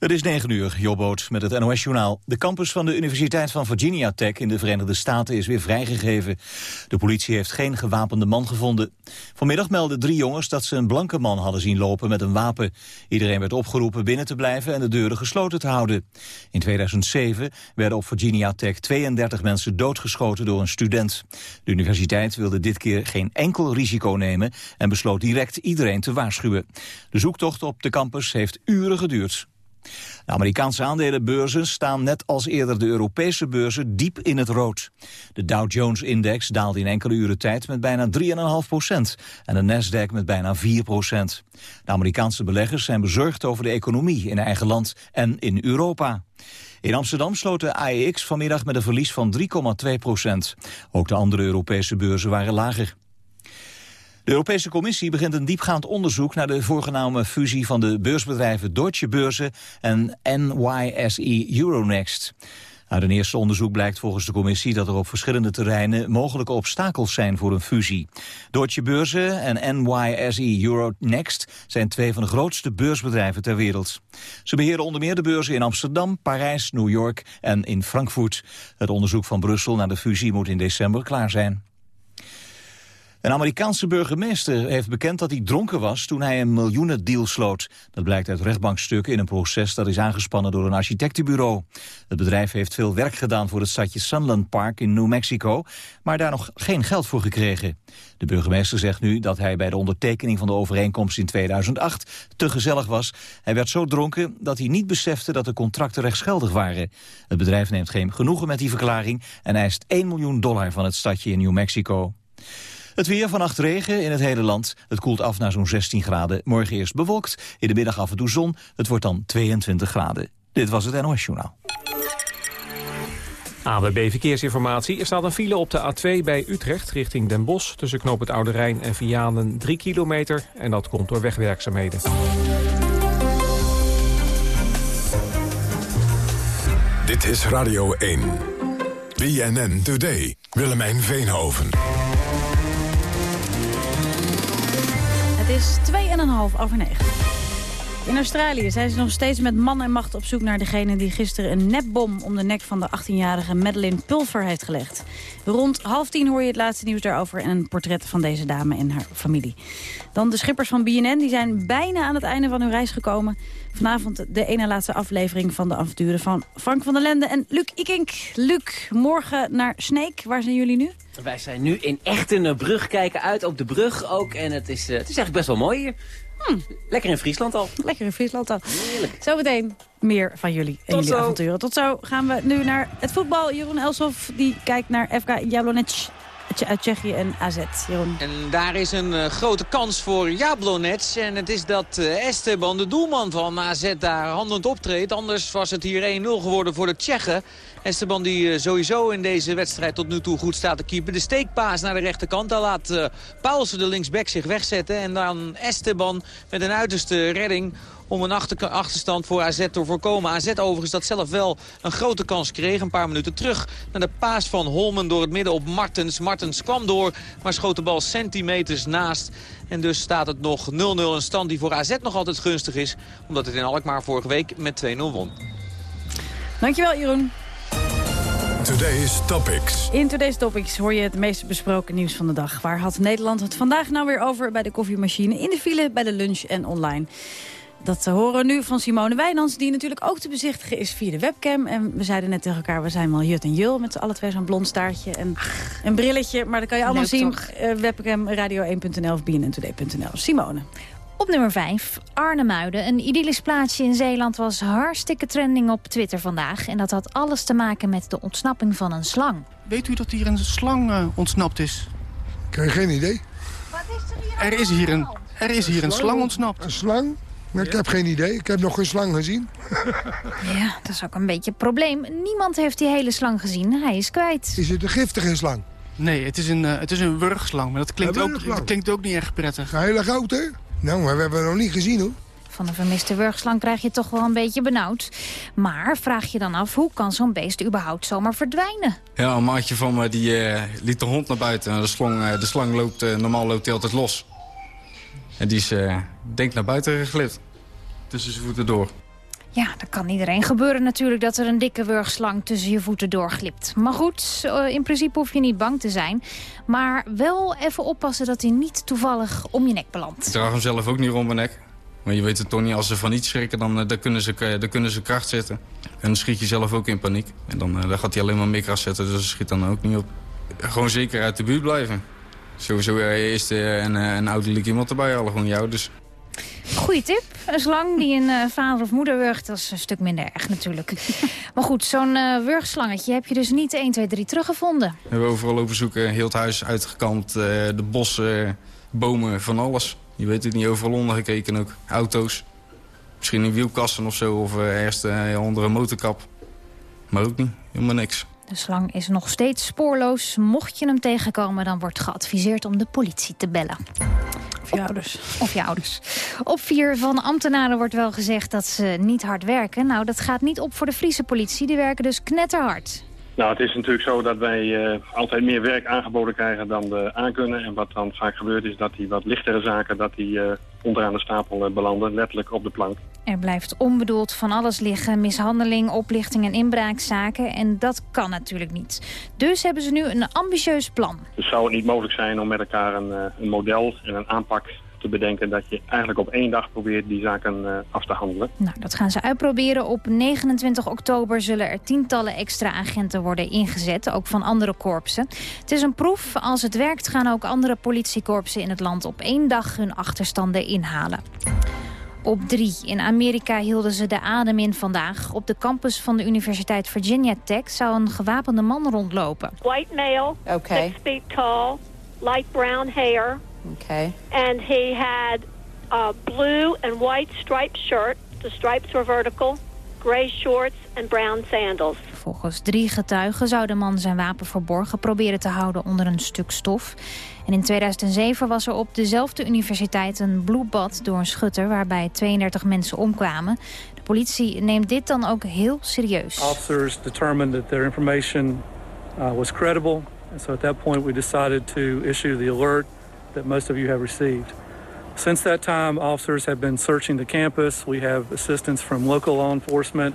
Het is 9 uur, Jobboot met het NOS-journaal. De campus van de Universiteit van Virginia Tech in de Verenigde Staten is weer vrijgegeven. De politie heeft geen gewapende man gevonden. Vanmiddag meldden drie jongens dat ze een blanke man hadden zien lopen met een wapen. Iedereen werd opgeroepen binnen te blijven en de deuren gesloten te houden. In 2007 werden op Virginia Tech 32 mensen doodgeschoten door een student. De universiteit wilde dit keer geen enkel risico nemen en besloot direct iedereen te waarschuwen. De zoektocht op de campus heeft uren geduurd. De Amerikaanse aandelenbeurzen staan net als eerder de Europese beurzen diep in het rood. De Dow Jones-index daalde in enkele uren tijd met bijna 3,5 procent en de Nasdaq met bijna 4 procent. De Amerikaanse beleggers zijn bezorgd over de economie in eigen land en in Europa. In Amsterdam sloot de AEX vanmiddag met een verlies van 3,2 procent. Ook de andere Europese beurzen waren lager. De Europese Commissie begint een diepgaand onderzoek naar de voorgenomen fusie van de beursbedrijven Deutsche Börse en NYSE Euronext. Uit een eerste onderzoek blijkt volgens de commissie dat er op verschillende terreinen mogelijke obstakels zijn voor een fusie. Deutsche Börse en NYSE Euronext zijn twee van de grootste beursbedrijven ter wereld. Ze beheren onder meer de beurzen in Amsterdam, Parijs, New York en in Frankfurt. Het onderzoek van Brussel naar de fusie moet in december klaar zijn. Een Amerikaanse burgemeester heeft bekend dat hij dronken was toen hij een miljoenendeal sloot. Dat blijkt uit rechtbankstukken in een proces dat is aangespannen door een architectenbureau. Het bedrijf heeft veel werk gedaan voor het stadje Sunland Park in New Mexico, maar daar nog geen geld voor gekregen. De burgemeester zegt nu dat hij bij de ondertekening van de overeenkomst in 2008 te gezellig was. Hij werd zo dronken dat hij niet besefte dat de contracten rechtsgeldig waren. Het bedrijf neemt geen genoegen met die verklaring en eist 1 miljoen dollar van het stadje in New Mexico. Het weer vannacht regen in het hele land. Het koelt af naar zo'n 16 graden. Morgen eerst bewolkt, in de middag af en toe zon. Het wordt dan 22 graden. Dit was het NOS Journaal. AWB Verkeersinformatie. Er staat een file op de A2 bij Utrecht richting Den Bosch... tussen Knoop het Oude Rijn en Vianen 3 kilometer. En dat komt door wegwerkzaamheden. Dit is Radio 1. BNN Today. Willemijn Veenhoven. Is 2,5 over 9. In Australië zijn ze nog steeds met man en macht op zoek naar degene die gisteren een nepbom om de nek van de 18-jarige Madeleine Pulver heeft gelegd. Rond half tien hoor je het laatste nieuws daarover en een portret van deze dame en haar familie. Dan de schippers van BNN, die zijn bijna aan het einde van hun reis gekomen. Vanavond de ene laatste aflevering van de avonturen van Frank van der Lende en Luc Ikink. Luc, morgen naar Sneek. Waar zijn jullie nu? Wij zijn nu in brug kijken uit op de brug ook. En het is, uh, het is eigenlijk best wel mooi hier. Hmm. Lekker in Friesland al. Lekker in Friesland al. Heerlijk. Zometeen meer van jullie en jullie avonturen. Tot zo gaan we nu naar het voetbal. Jeroen Elsof die kijkt naar FK Jablonec uit Tsjechië en AZ. Jeroen. En daar is een uh, grote kans voor Jablonec. En het is dat uh, Esteban, de doelman van AZ, daar handend optreedt. Anders was het hier 1-0 geworden voor de Tsjechen. Esteban die eh, sowieso in deze wedstrijd tot nu toe goed staat te keeper. De steekpaas naar de rechterkant. Daar laat uh, Paulsen de linksback zich wegzetten. En dan Esteban met een uiterste redding om een achterstand voor AZ te voorkomen. AZ overigens dat zelf wel een grote kans kreeg. Een paar minuten terug naar de paas van Holmen door het midden op Martens. Martens kwam door, maar schoot de bal centimeters naast. En dus staat het nog 0-0 een stand die voor AZ nog altijd gunstig is. Omdat het in Alkmaar vorige week met 2-0 won. Dankjewel Jeroen. Today's Topics. In Today's Topics hoor je het meest besproken nieuws van de dag. Waar had Nederland het vandaag nou weer over bij de koffiemachine, in de file, bij de lunch en online? Dat horen we nu van Simone Wijnands, die natuurlijk ook te bezichtigen is via de webcam. En we zeiden net tegen elkaar, we zijn wel Jut en Jul met alle twee zo'n blond staartje en een brilletje. Maar dat kan je allemaal zien. Uh, webcam radio1.nl of bnntoday.nl. Simone. Op nummer 5, Arnhemuiden. Een idyllisch plaatsje in Zeeland was hartstikke trending op Twitter vandaag. En dat had alles te maken met de ontsnapping van een slang. Weet u dat hier een slang uh, ontsnapt is? Ik heb geen idee. Wat is er hier Er is hier een, er is hier een slang ontsnapt. Een slang? Maar ik heb geen idee. Ik heb nog geen slang gezien. ja, dat is ook een beetje een probleem. Niemand heeft die hele slang gezien. Hij is kwijt. Is het een giftige slang? Nee, het is een, uh, het is een wurgslang. Maar dat klinkt, ook, dat klinkt ook niet echt prettig. Een hele grote? Nou, maar we hebben het nog niet gezien hoor. Van een vermiste wurgslang krijg je toch wel een beetje benauwd. Maar vraag je dan af, hoe kan zo'n beest überhaupt zomaar verdwijnen? Ja, een maatje van me die uh, liet de hond naar buiten. De slang, uh, de slang loopt, uh, normaal loopt hij altijd los. En die is, denk naar buiten geglipt. Tussen zijn voeten door. Ja, dat kan iedereen gebeuren natuurlijk dat er een dikke wurgslang tussen je voeten doorglipt. Maar goed, eh, in principe hoef je niet bang te zijn. Maar wel even oppassen dat hij niet toevallig om je nek belandt. Ik draag hem zelf ook niet rond mijn nek. Maar je weet het toch niet, als ze van iets schrikken, dan, eh, dan, kunnen, ze, eh, dan kunnen ze kracht zetten. En dan schiet je zelf ook in paniek. En dan, dan gaat hij alleen maar meer kracht zetten, dus schiet dan ook niet op. Gewoon zeker uit de buurt blijven. Sowieso eerst een, een ouderlijk iemand erbij halen, gewoon jou. Dus Goeie tip. Een slang die een uh, vader of moeder wurgt, dat is een stuk minder erg natuurlijk. maar goed, zo'n uh, wurgslangetje heb je dus niet 1, 2, 3 teruggevonden. We hebben overal over zoeken, heel het huis uitgekampt, uh, de bossen, bomen, van alles. Je weet het niet, overal ondergekeken ook. Auto's, misschien in wielkassen of zo, of ergens onder een motorkap. Maar ook niet, helemaal niks. De slang is nog steeds spoorloos. Mocht je hem tegenkomen, dan wordt geadviseerd om de politie te bellen. Of je ouders. Of je ouders. Op vier van ambtenaren wordt wel gezegd dat ze niet hard werken. Nou, dat gaat niet op voor de Friese politie. Die werken dus knetterhard. Nou, het is natuurlijk zo dat wij uh, altijd meer werk aangeboden krijgen dan we aankunnen. En wat dan vaak gebeurt is dat die wat lichtere zaken dat die, uh, onderaan de stapel uh, belanden, letterlijk op de plank. Er blijft onbedoeld van alles liggen. Mishandeling, oplichting en inbraakzaken. En dat kan natuurlijk niet. Dus hebben ze nu een ambitieus plan. Dus zou het niet mogelijk zijn om met elkaar een, een model en een aanpak te bedenken dat je eigenlijk op één dag probeert die zaken uh, af te handelen. Nou, dat gaan ze uitproberen. Op 29 oktober zullen er tientallen extra agenten worden ingezet, ook van andere korpsen. Het is een proef. Als het werkt gaan ook andere politiekorpsen in het land op één dag hun achterstanden inhalen. Op drie. In Amerika hielden ze de adem in vandaag. Op de campus van de Universiteit Virginia Tech zou een gewapende man rondlopen. White male, okay. six feet tall, light brown hair, Okay. And he had a blue and white striped shirt. The stripes were vertical. Gray shorts and brown sandals. Volgens drie getuigen zou de man zijn wapen verborgen proberen te houden onder een stuk stof. En in 2007 was er op dezelfde universiteit een bloedbad door een schutter waarbij 32 mensen omkwamen. De politie neemt dit dan ook heel serieus. Officers determined that their information uh, was credible. And so at that point we decided to issue the alert that most of you have received. Since that time, officers have been searching the campus. We have assistance from local law enforcement.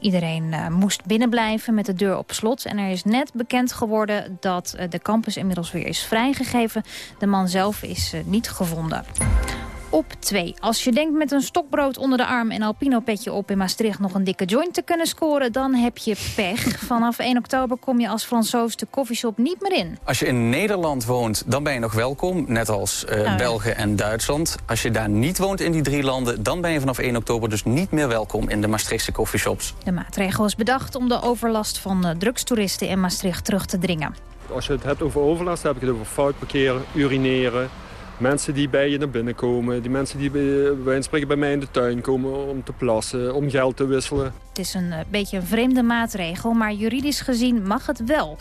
Iedereen uh, moest binnenblijven met de deur op slot. En er is net bekend geworden dat uh, de campus inmiddels weer is vrijgegeven. De man zelf is uh, niet gevonden op 2. Als je denkt met een stokbrood onder de arm en alpino-petje op in Maastricht nog een dikke joint te kunnen scoren, dan heb je pech. Vanaf 1 oktober kom je als Fransoos de koffieshop niet meer in. Als je in Nederland woont, dan ben je nog welkom, net als uh, oh, België ja. en Duitsland. Als je daar niet woont in die drie landen, dan ben je vanaf 1 oktober dus niet meer welkom in de Maastrichtse koffieshops. De maatregel is bedacht om de overlast van uh, drugstoeristen in Maastricht terug te dringen. Als je het hebt over overlast, dan heb ik het over fout parkeren, urineren, Mensen die bij je naar binnen komen. Die mensen die bij, bij spreken bij mij in de tuin komen om te plassen, om geld te wisselen. Het is een uh, beetje een vreemde maatregel, maar juridisch gezien mag het wel.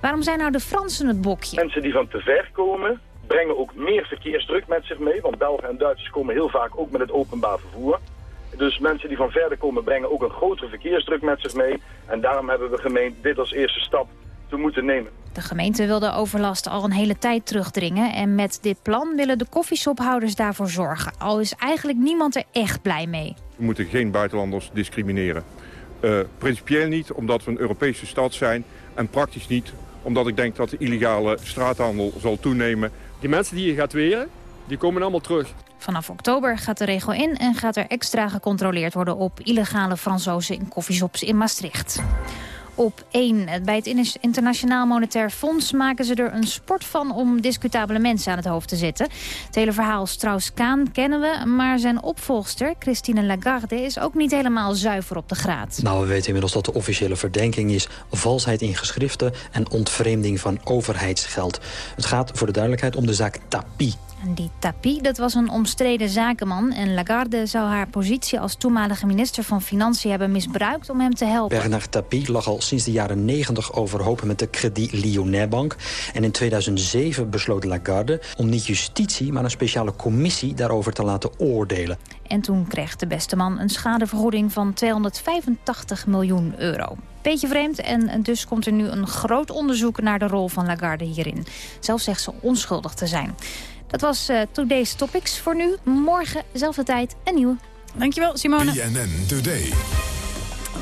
Waarom zijn nou de Fransen het bokje? Mensen die van te ver komen, brengen ook meer verkeersdruk met zich mee. Want Belgen en Duitsers komen heel vaak ook met het openbaar vervoer. Dus mensen die van verder komen brengen ook een grotere verkeersdruk met zich mee. En daarom hebben we gemeend dit als eerste stap te moeten nemen. De gemeente wil de overlast al een hele tijd terugdringen. En met dit plan willen de koffieshophouders daarvoor zorgen. Al is eigenlijk niemand er echt blij mee. We moeten geen buitenlanders discrimineren. Uh, principieel niet, omdat we een Europese stad zijn. En praktisch niet, omdat ik denk dat de illegale straathandel zal toenemen. Die mensen die je gaat weren, die komen allemaal terug. Vanaf oktober gaat de regel in en gaat er extra gecontroleerd worden op illegale Fransozen in koffieshops in Maastricht op 1. Bij het Internationaal Monetair Fonds maken ze er een sport van om discutabele mensen aan het hoofd te zetten. Het hele verhaal Strauss-Kaan kennen we, maar zijn opvolgster, Christine Lagarde, is ook niet helemaal zuiver op de graad. Nou, we weten inmiddels dat de officiële verdenking is valsheid in geschriften en ontvreemding van overheidsgeld. Het gaat voor de duidelijkheid om de zaak Tapi. En die Tapi, dat was een omstreden zakenman. En Lagarde zou haar positie als toenmalige minister van Financiën hebben misbruikt om hem te helpen. Bernard Tapie lag al sinds de jaren 90 overhoop met de Credit Lyonnais Bank. En in 2007 besloot Lagarde om niet justitie, maar een speciale commissie daarover te laten oordelen. En toen kreeg de beste man een schadevergoeding van 285 miljoen euro. Beetje vreemd en dus komt er nu een groot onderzoek naar de rol van Lagarde hierin. Zelf zegt ze onschuldig te zijn. Dat was uh, Today's Topics voor nu. Morgen, zelfde tijd, een nieuwe. Dankjewel, Simone. BNN Today.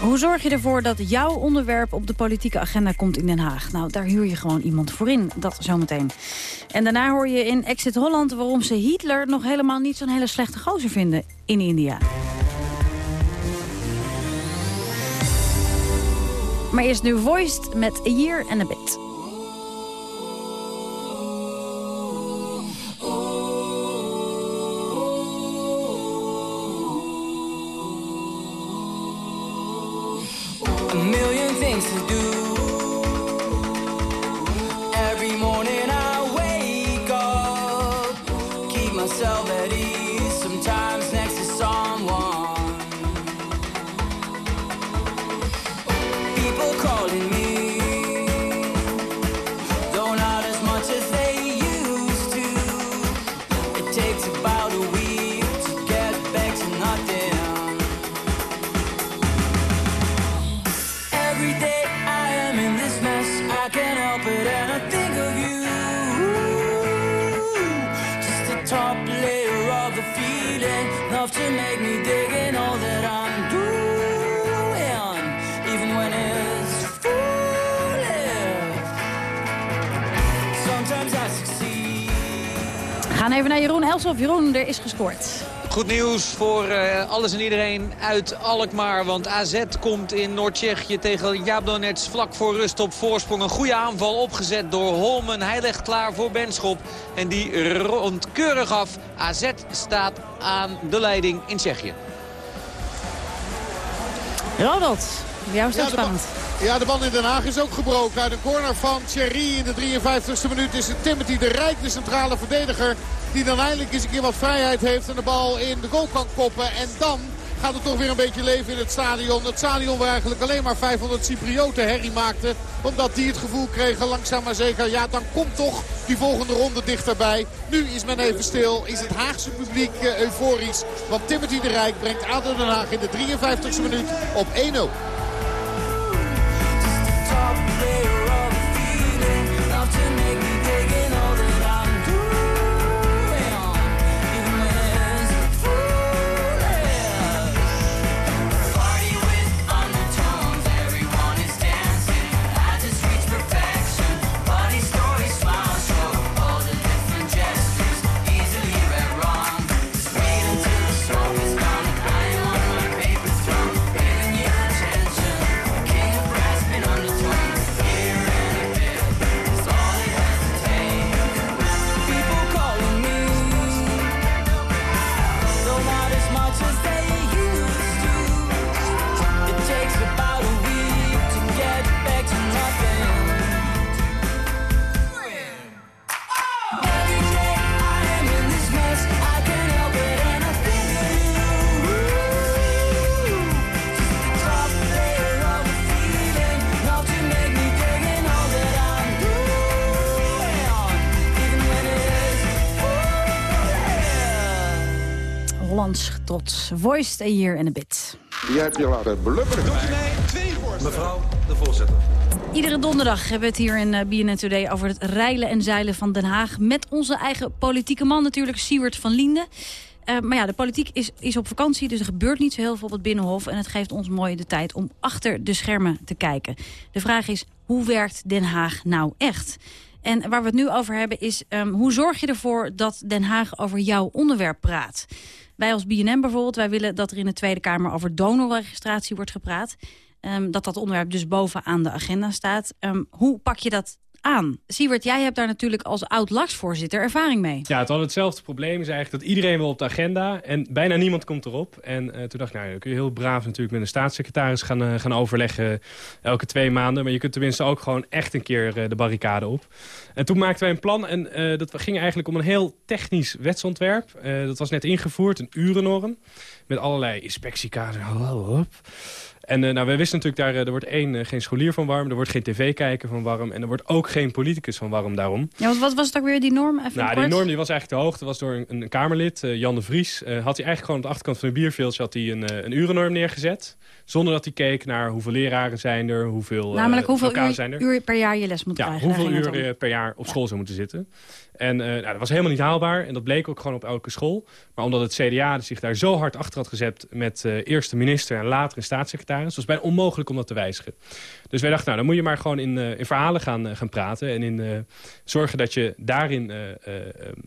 Hoe zorg je ervoor dat jouw onderwerp op de politieke agenda komt in Den Haag? Nou, daar huur je gewoon iemand voor in. Dat zometeen. En daarna hoor je in Exit Holland waarom ze Hitler nog helemaal niet zo'n hele slechte gozer vinden in India. Maar eerst nu Voiced met A Year and a Bit. A million things to do. Gaan even naar Jeroen Elsof. Jeroen, er is gescoord. Goed nieuws voor eh, alles en iedereen uit Alkmaar. Want AZ komt in Noord-Tsjechië tegen Jablonec vlak voor rust op voorsprong. Een goede aanval opgezet door Holmen. Hij legt klaar voor Benschop. En die rondt keurig af. AZ staat aan de leiding in Tsjechië. Ronald, bij jou is het Ja, spannend. Ja, de bal in Den Haag is ook gebroken. Uit een corner van Thierry in de 53ste minuut is het Timothy de Rijk, de centrale verdediger. Die dan eindelijk eens een keer wat vrijheid heeft en de bal in de goal kan koppen. En dan gaat het toch weer een beetje leven in het stadion. Het stadion waar eigenlijk alleen maar 500 Cyprioten herrie maakten. Omdat die het gevoel kregen, langzaam maar zeker, ja dan komt toch die volgende ronde dichterbij. Nu is men even stil, is het Haagse publiek eh, euforisch. Want Timothy de Rijk brengt ADO Den Haag in de 53ste minuut op 1-0. top layer of the feeling, enough to make Hollands trots. Voiced a year and a bit. Die heb je laten blubberen. Mevrouw de voorzitter. Iedere donderdag hebben we het hier in eh, BNN Today over het reilen en zeilen van Den Haag. Met onze eigen politieke man natuurlijk, Siewert van Linden. Eh, maar ja, de politiek is, is op vakantie, dus er gebeurt niet zo heel veel op het Binnenhof. En het geeft ons mooi de tijd om achter de schermen te kijken. De vraag is, hoe werkt Den Haag nou echt? En waar we het nu over hebben is, ehm, hoe zorg je ervoor dat Den Haag over jouw onderwerp praat? Wij als BNN bijvoorbeeld, wij willen dat er in de Tweede Kamer over donorregistratie wordt gepraat. Ehm, dat dat onderwerp dus bovenaan de agenda staat. Ehm, hoe pak je dat aan? Siewert, jij hebt daar natuurlijk als oud-LAX-voorzitter ervaring mee. Ja, het had hetzelfde probleem. Is eigenlijk dat iedereen wil op de agenda en bijna niemand komt erop. En eh, toen dacht ik, nou, dan kun je heel braaf natuurlijk met een staatssecretaris gaan, eh, gaan overleggen elke twee maanden. Maar je kunt tenminste ook gewoon echt een keer eh, de barricade op. En toen maakten wij een plan en eh, dat ging eigenlijk om een heel technisch wetsontwerp. Eh, dat was net ingevoerd, een urennorm. Met allerlei inspectiekader. En uh, nou, wij wisten natuurlijk, daar, uh, er wordt één, uh, geen scholier van warm... er wordt geen tv-kijker van warm... en er wordt ook geen politicus van warm daarom. Ja, wat was het ook weer, die norm? Even nou, die norm die was eigenlijk te hoog. Dat was door een, een Kamerlid, Jan de Vries. had hij eigenlijk gewoon aan de achterkant van de bierveeltje... had hij een, een urennorm neergezet. Zonder dat hij keek naar hoeveel leraren zijn er... hoeveel Namelijk hoeveel uur, zijn er. uur per jaar je les moet ja, krijgen. hoeveel uur per jaar op school zou moeten zitten. En uh, nou, dat was helemaal niet haalbaar. En dat bleek ook gewoon op elke school. Maar omdat het CDA zich daar zo hard achter had gezet... met eerst de minister en later een staatssecretaris... was het bijna onmogelijk om dat te wijzigen. Dus wij dachten, nou, dan moet je maar gewoon in, in verhalen gaan, gaan praten... en in zorgen dat je daarin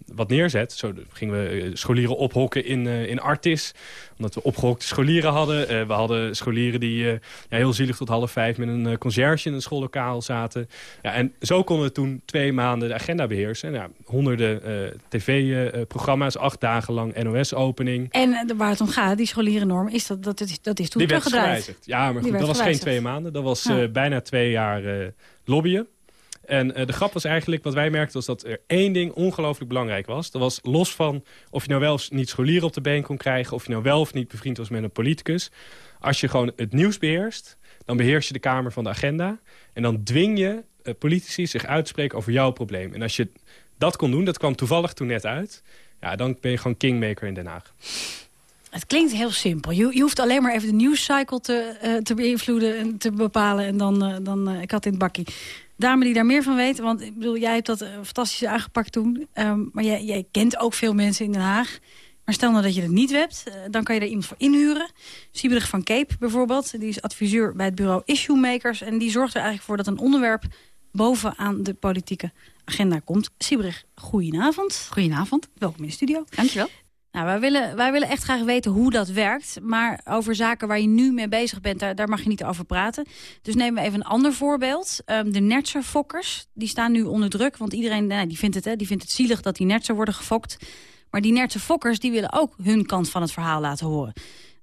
wat neerzet. Zo gingen we scholieren ophokken in, in Artis... omdat we opgehokte scholieren hadden. we hadden scholieren die ja, heel zielig tot half vijf... met een conciërge in een schoollokaal zaten. Ja, en zo konden we toen twee maanden de agenda beheersen... En, ja, honderden uh, tv-programma's, acht dagen lang NOS-opening. En waar het om gaat, die scholierennorm, is dat, dat, is, dat is toen Die teruggedraaid. gewijzigd. Ja, maar goed, dat was geen twee maanden. Dat was ja. bijna twee jaar lobbyen. En de grap was eigenlijk, wat wij merkten, was dat er één ding ongelooflijk belangrijk was. Dat was los van of je nou wel of niet scholieren op de been kon krijgen... of je nou wel of niet bevriend was met een politicus. Als je gewoon het nieuws beheerst, dan beheers je de Kamer van de agenda. En dan dwing je politici zich uit te spreken over jouw probleem. En als je dat kon doen, dat kwam toevallig toen net uit... ja, dan ben je gewoon kingmaker in Den Haag. Het klinkt heel simpel. Je, je hoeft alleen maar even de nieuwscycle te, uh, te beïnvloeden en te bepalen. En dan, uh, dan ik had in het bakkie. Dame die daar meer van weet, want ik bedoel, jij hebt dat fantastisch aangepakt toen. Um, maar jij, kent ook veel mensen in Den Haag. Maar stel nou dat je het niet hebt, dan kan je er iemand voor inhuren. Sieberig van Cape bijvoorbeeld, die is adviseur bij het bureau Issue Makers. En die zorgt er eigenlijk voor dat een onderwerp bovenaan de politieke agenda komt. Siebrich, goedenavond. Goedenavond. Welkom in de studio. Dankjewel. Nou, wij willen, wij willen echt graag weten hoe dat werkt. Maar over zaken waar je nu mee bezig bent, daar, daar mag je niet over praten. Dus nemen we even een ander voorbeeld. Um, de nertserfokkers, die staan nu onder druk. Want iedereen nou, die vindt, het, hè, die vindt het zielig dat die nertsen worden gefokt. Maar die nertserfokkers die willen ook hun kant van het verhaal laten horen.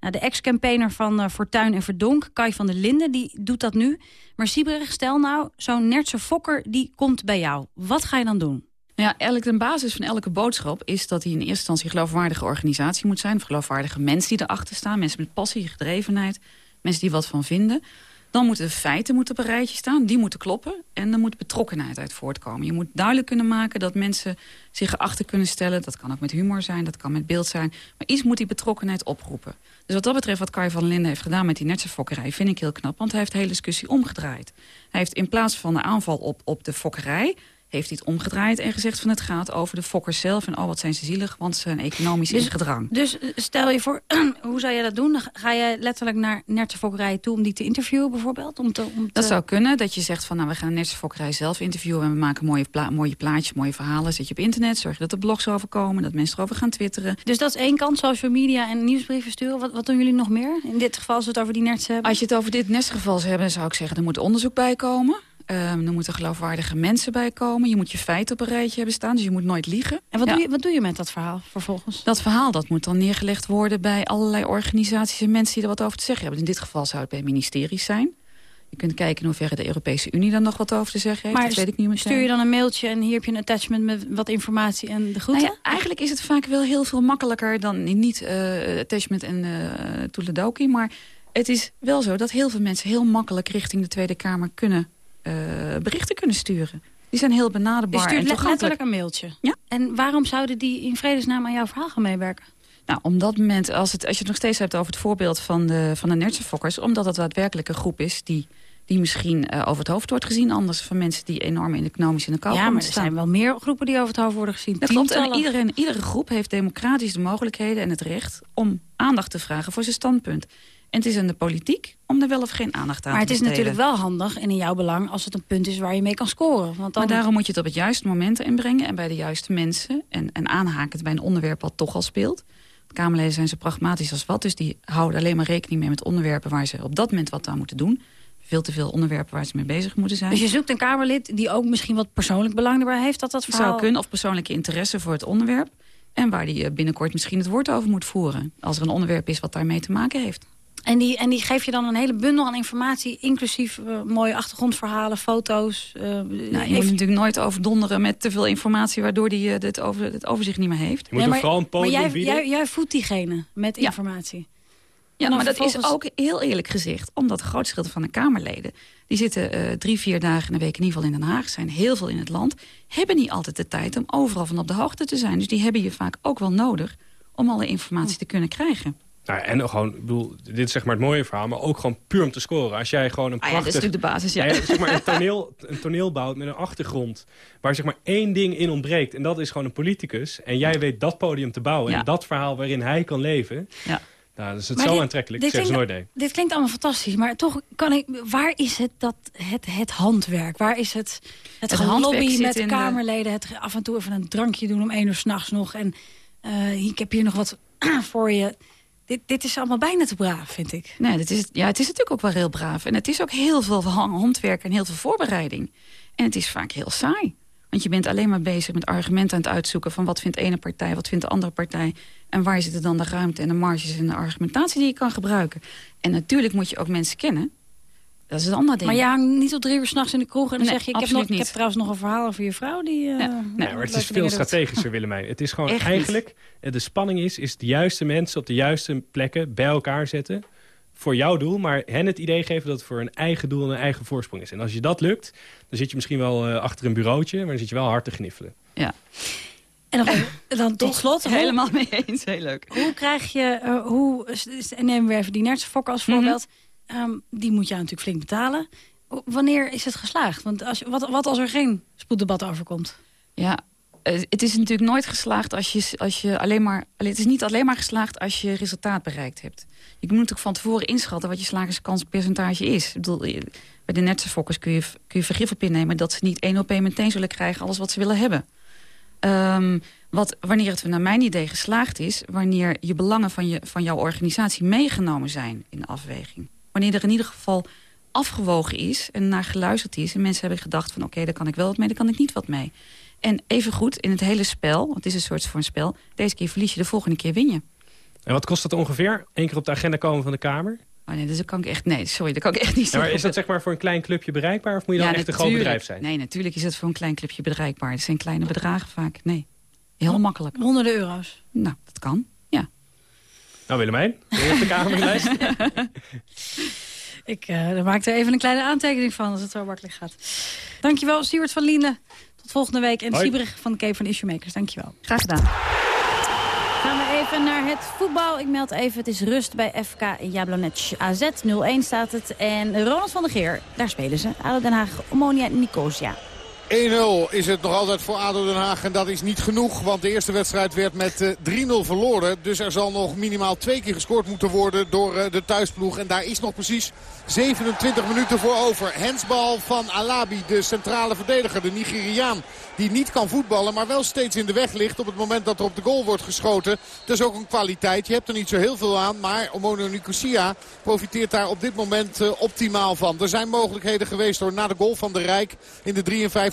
Nou, de ex-campaigner van uh, Fortuin en Verdonk, Kai van der Linden, die doet dat nu. Maar Siebrich, stel nou, zo'n nertse fokker die komt bij jou. Wat ga je dan doen? Ja, eigenlijk de basis van elke boodschap is dat hij in eerste instantie een geloofwaardige organisatie moet zijn. Of geloofwaardige mensen die erachter staan. Mensen met passie, gedrevenheid. Mensen die wat van vinden. Dan moeten de feiten moeten op een rijtje staan. Die moeten kloppen. En dan moet betrokkenheid uit voortkomen. Je moet duidelijk kunnen maken dat mensen zich erachter kunnen stellen. Dat kan ook met humor zijn, dat kan met beeld zijn. Maar iets moet die betrokkenheid oproepen. Dus wat dat betreft wat Kai van Linden heeft gedaan met die nertsenfokkerij... vind ik heel knap, want hij heeft de hele discussie omgedraaid. Hij heeft in plaats van de aanval op, op de fokkerij heeft hij het omgedraaid en gezegd van het gaat over de fokkers zelf. En oh, wat zijn ze zielig, want ze zijn economisch dus, in gedrang. Dus stel je voor, hoe zou je dat doen? Ga je letterlijk naar nertsenfokkerij toe om die te interviewen bijvoorbeeld? Om te, om te... Dat zou kunnen, dat je zegt van nou we gaan nertsenfokkerij zelf interviewen... en we maken mooie, pla mooie plaatjes, mooie verhalen, zet je op internet... zorg dat er blogs over komen, dat mensen erover gaan twitteren. Dus dat is één kant, social media en nieuwsbrieven sturen. Wat, wat doen jullie nog meer? In dit geval als we het over die nertsen hebben? Als je het over dit nestgeval hebben, zou ik zeggen... er moet onderzoek bij komen. Um, er moeten geloofwaardige mensen bij komen. Je moet je feiten op een rijtje hebben staan, dus je moet nooit liegen. En wat, ja. doe, je, wat doe je met dat verhaal vervolgens? Dat verhaal dat moet dan neergelegd worden bij allerlei organisaties... en mensen die er wat over te zeggen hebben. In dit geval zou het bij ministeries zijn. Je kunt kijken in hoeverre de Europese Unie dan nog wat over te zeggen heeft. Maar dat weet ik niet meteen. stuur je dan een mailtje en hier heb je een attachment met wat informatie en de groeten? Nou ja, eigenlijk is het vaak wel heel veel makkelijker dan niet uh, attachment en uh, toeledoki. Maar het is wel zo dat heel veel mensen heel makkelijk richting de Tweede Kamer kunnen uh, berichten kunnen sturen. Die zijn heel benaderbaar. Je stuurt en letterlijk een mailtje. Ja. En waarom zouden die in vredesnaam aan jouw verhaal gaan meewerken? Nou, op dat moment, als, het, als je het nog steeds hebt over het voorbeeld van de, van de nertsenfokkers... omdat het daadwerkelijk een groep is die, die misschien uh, over het hoofd wordt gezien... anders van mensen die enorm in economisch in de kou Ja, maar er zijn wel meer groepen die over het hoofd worden gezien. Dat klopt, en iedereen, iedere groep heeft democratisch de mogelijkheden en het recht... om aandacht te vragen voor zijn standpunt. En het is aan de politiek om er wel of geen aandacht aan maar te Maar het is natuurlijk wel handig en in jouw belang... als het een punt is waar je mee kan scoren. Want dan... Maar daarom moet je het op het juiste moment inbrengen... en bij de juiste mensen. En, en aanhaken bij een onderwerp wat toch al speelt. De Kamerleden zijn zo pragmatisch als wat. Dus die houden alleen maar rekening mee met onderwerpen... waar ze op dat moment wat aan moeten doen. Veel te veel onderwerpen waar ze mee bezig moeten zijn. Dus je zoekt een Kamerlid die ook misschien wat persoonlijk belang erbij heeft... dat dat verhaal... Zou kunnen, of persoonlijke interesse voor het onderwerp. En waar die binnenkort misschien het woord over moet voeren. Als er een onderwerp is wat daarmee te maken heeft. En die, en die geef je dan een hele bundel aan informatie... inclusief uh, mooie achtergrondverhalen, foto's. Uh, nou, je heeft... moet natuurlijk nooit overdonderen met te veel informatie... waardoor hij uh, het, over, het overzicht niet meer heeft. Je moet nee, maar, vooral een podium maar jij, bieden. Jij, jij voedt diegene met ja. informatie. Ja, maar dat is ook heel eerlijk gezegd. Omdat het grootste gedeelte van de Kamerleden... die zitten eh, drie, vier dagen in de week in ieder geval in Den Haag... zijn heel veel in het land... hebben niet altijd de tijd om overal van op de hoogte te zijn. Dus die hebben je vaak ook wel nodig... om alle informatie te kunnen krijgen. Nou, en gewoon, ik bedoel, dit is zeg maar het mooie verhaal, maar ook gewoon puur om te scoren. Als jij gewoon een Ah ja, dat is prachtig... natuurlijk de basis, ja. Ja, zeg maar een, toneel, een toneel bouwt met een achtergrond waar zeg maar één ding in ontbreekt. En dat is gewoon een politicus. En jij weet dat podium te bouwen Ja. en dat verhaal waarin hij kan leven. Ja. Nou, dat is het Maar zo dit- aantrekkelijk. dit nooit klinkt- nee. Dit klinkt allemaal fantastisch, maar toch kan ik... Waar is het, dat, het, het handwerk? Waar is het, het, Het met de- Kamerleden? Het af en toe even een drankje doen om één uur s'nachts nog. En eh, ik heb hier nog wat voor je. Dit, dit is allemaal bijna te braaf, vind ik. Nee, dat is, ja, het is natuurlijk ook wel heel braaf. En het is ook heel veel han- handwerk en heel veel voorbereiding. En het is vaak heel saai. Want je bent alleen maar bezig met argumenten aan het uitzoeken... van wat vindt de ene partij, wat vindt de andere partij... en waar zitten dan de ruimte en de marges en de argumentatie die je kan gebruiken. En natuurlijk moet je ook mensen kennen. Dat is een ander ding. Maar je hangt niet tot drie uur s'nachts in de kroeg en dan Nee, zeg je... Ik heb, absoluut nog, ik heb trouwens nog een verhaal over je vrouw die... eh, Nee, maar het is veel strategischer, Willemijn. Het is gewoon Echt eigenlijk, eh, de spanning is, is de juiste mensen op de juiste plekken bij elkaar zetten. Voor jouw doel, maar hen het idee geven dat het voor een eigen doel en een eigen voorsprong is. En als je dat lukt, dan zit je misschien wel eh, achter een bureautje, maar dan zit je wel hard te gniffelen. Ja. En even- dan tot slot... hoe- Helemaal mee eens, heel leuk. Hoe krijg je, eh, hoe, nemen we even die nertsenfokken als voorbeeld. Ehm, die moet je natuurlijk flink betalen. Wanneer is het geslaagd? Want als, wat, wat als er geen spoeddebat overkomt? Ja, eh, het is natuurlijk nooit geslaagd als je, als je alleen maar... Het is niet alleen maar geslaagd als je resultaat bereikt hebt. Je moet natuurlijk van tevoren inschatten wat je slagerskanspercentage is. Ik bedoel, bij de netse fokkers kun je, kun je vergif op innemen... dat ze niet één op één meteen zullen krijgen alles wat ze willen hebben. Ehm, wat, wanneer het naar mijn idee geslaagd is... wanneer je belangen van, je, van jouw organisatie meegenomen zijn in de afweging. Wanneer er in ieder geval afgewogen is en naar geluisterd is... en mensen hebben gedacht van oké, daar kan ik wel wat mee, daar kan ik niet wat mee. En evengoed in het hele spel, want het is een soort van spel... deze keer verlies je, de volgende keer win je. En wat kost dat ongeveer? Eén keer op de agenda komen van de Kamer? Oh nee, dus dat kan ik echt, nee, sorry, dat kan ik echt niet Ja, maar zeggen. is dat zeg maar voor een klein clubje bereikbaar of moet je dan Ja, echt een groot bedrijf zijn? Nee, natuurlijk is het voor een klein clubje bereikbaar. Het zijn kleine bedragen vaak, nee. Heel makkelijk. Honderden euro's. Nou, dat kan. Nou Willemijn, de eerste Kamerlijst. Ik eh maak er even een kleine aantekening van als het zo makkelijk gaat. Dankjewel, Stuart van Liende. Tot volgende week. En. Siebrich van de Cape van Issue Makers. Dankjewel. Graag gedaan. Gaan we even naar het voetbal. Ik meld even, het is rust bij FK Jablonec AZ. 0-1 staat het. En Ronald van der Geer, daar spelen ze. ADO Den Haag, Omonia Nicosia. 1-0 is het nog altijd voor ADO Den Haag. En dat is niet genoeg, want de eerste wedstrijd werd met eh, 3-0 verloren. Dus er zal nog minimaal twee keer gescoord moeten worden door eh, de thuisploeg. En daar is nog precies 27 minuten voor over. Hensbal van Alabi, de centrale verdediger, de Nigeriaan. Die niet kan voetballen, maar wel steeds in de weg ligt op het moment dat er op de goal wordt geschoten. Dat is ook een kwaliteit. Je hebt er niet zo heel veel aan, maar Omono Nicosia profiteert daar op dit moment eh, optimaal van. Er zijn mogelijkheden geweest door na de goal van de Rijk in de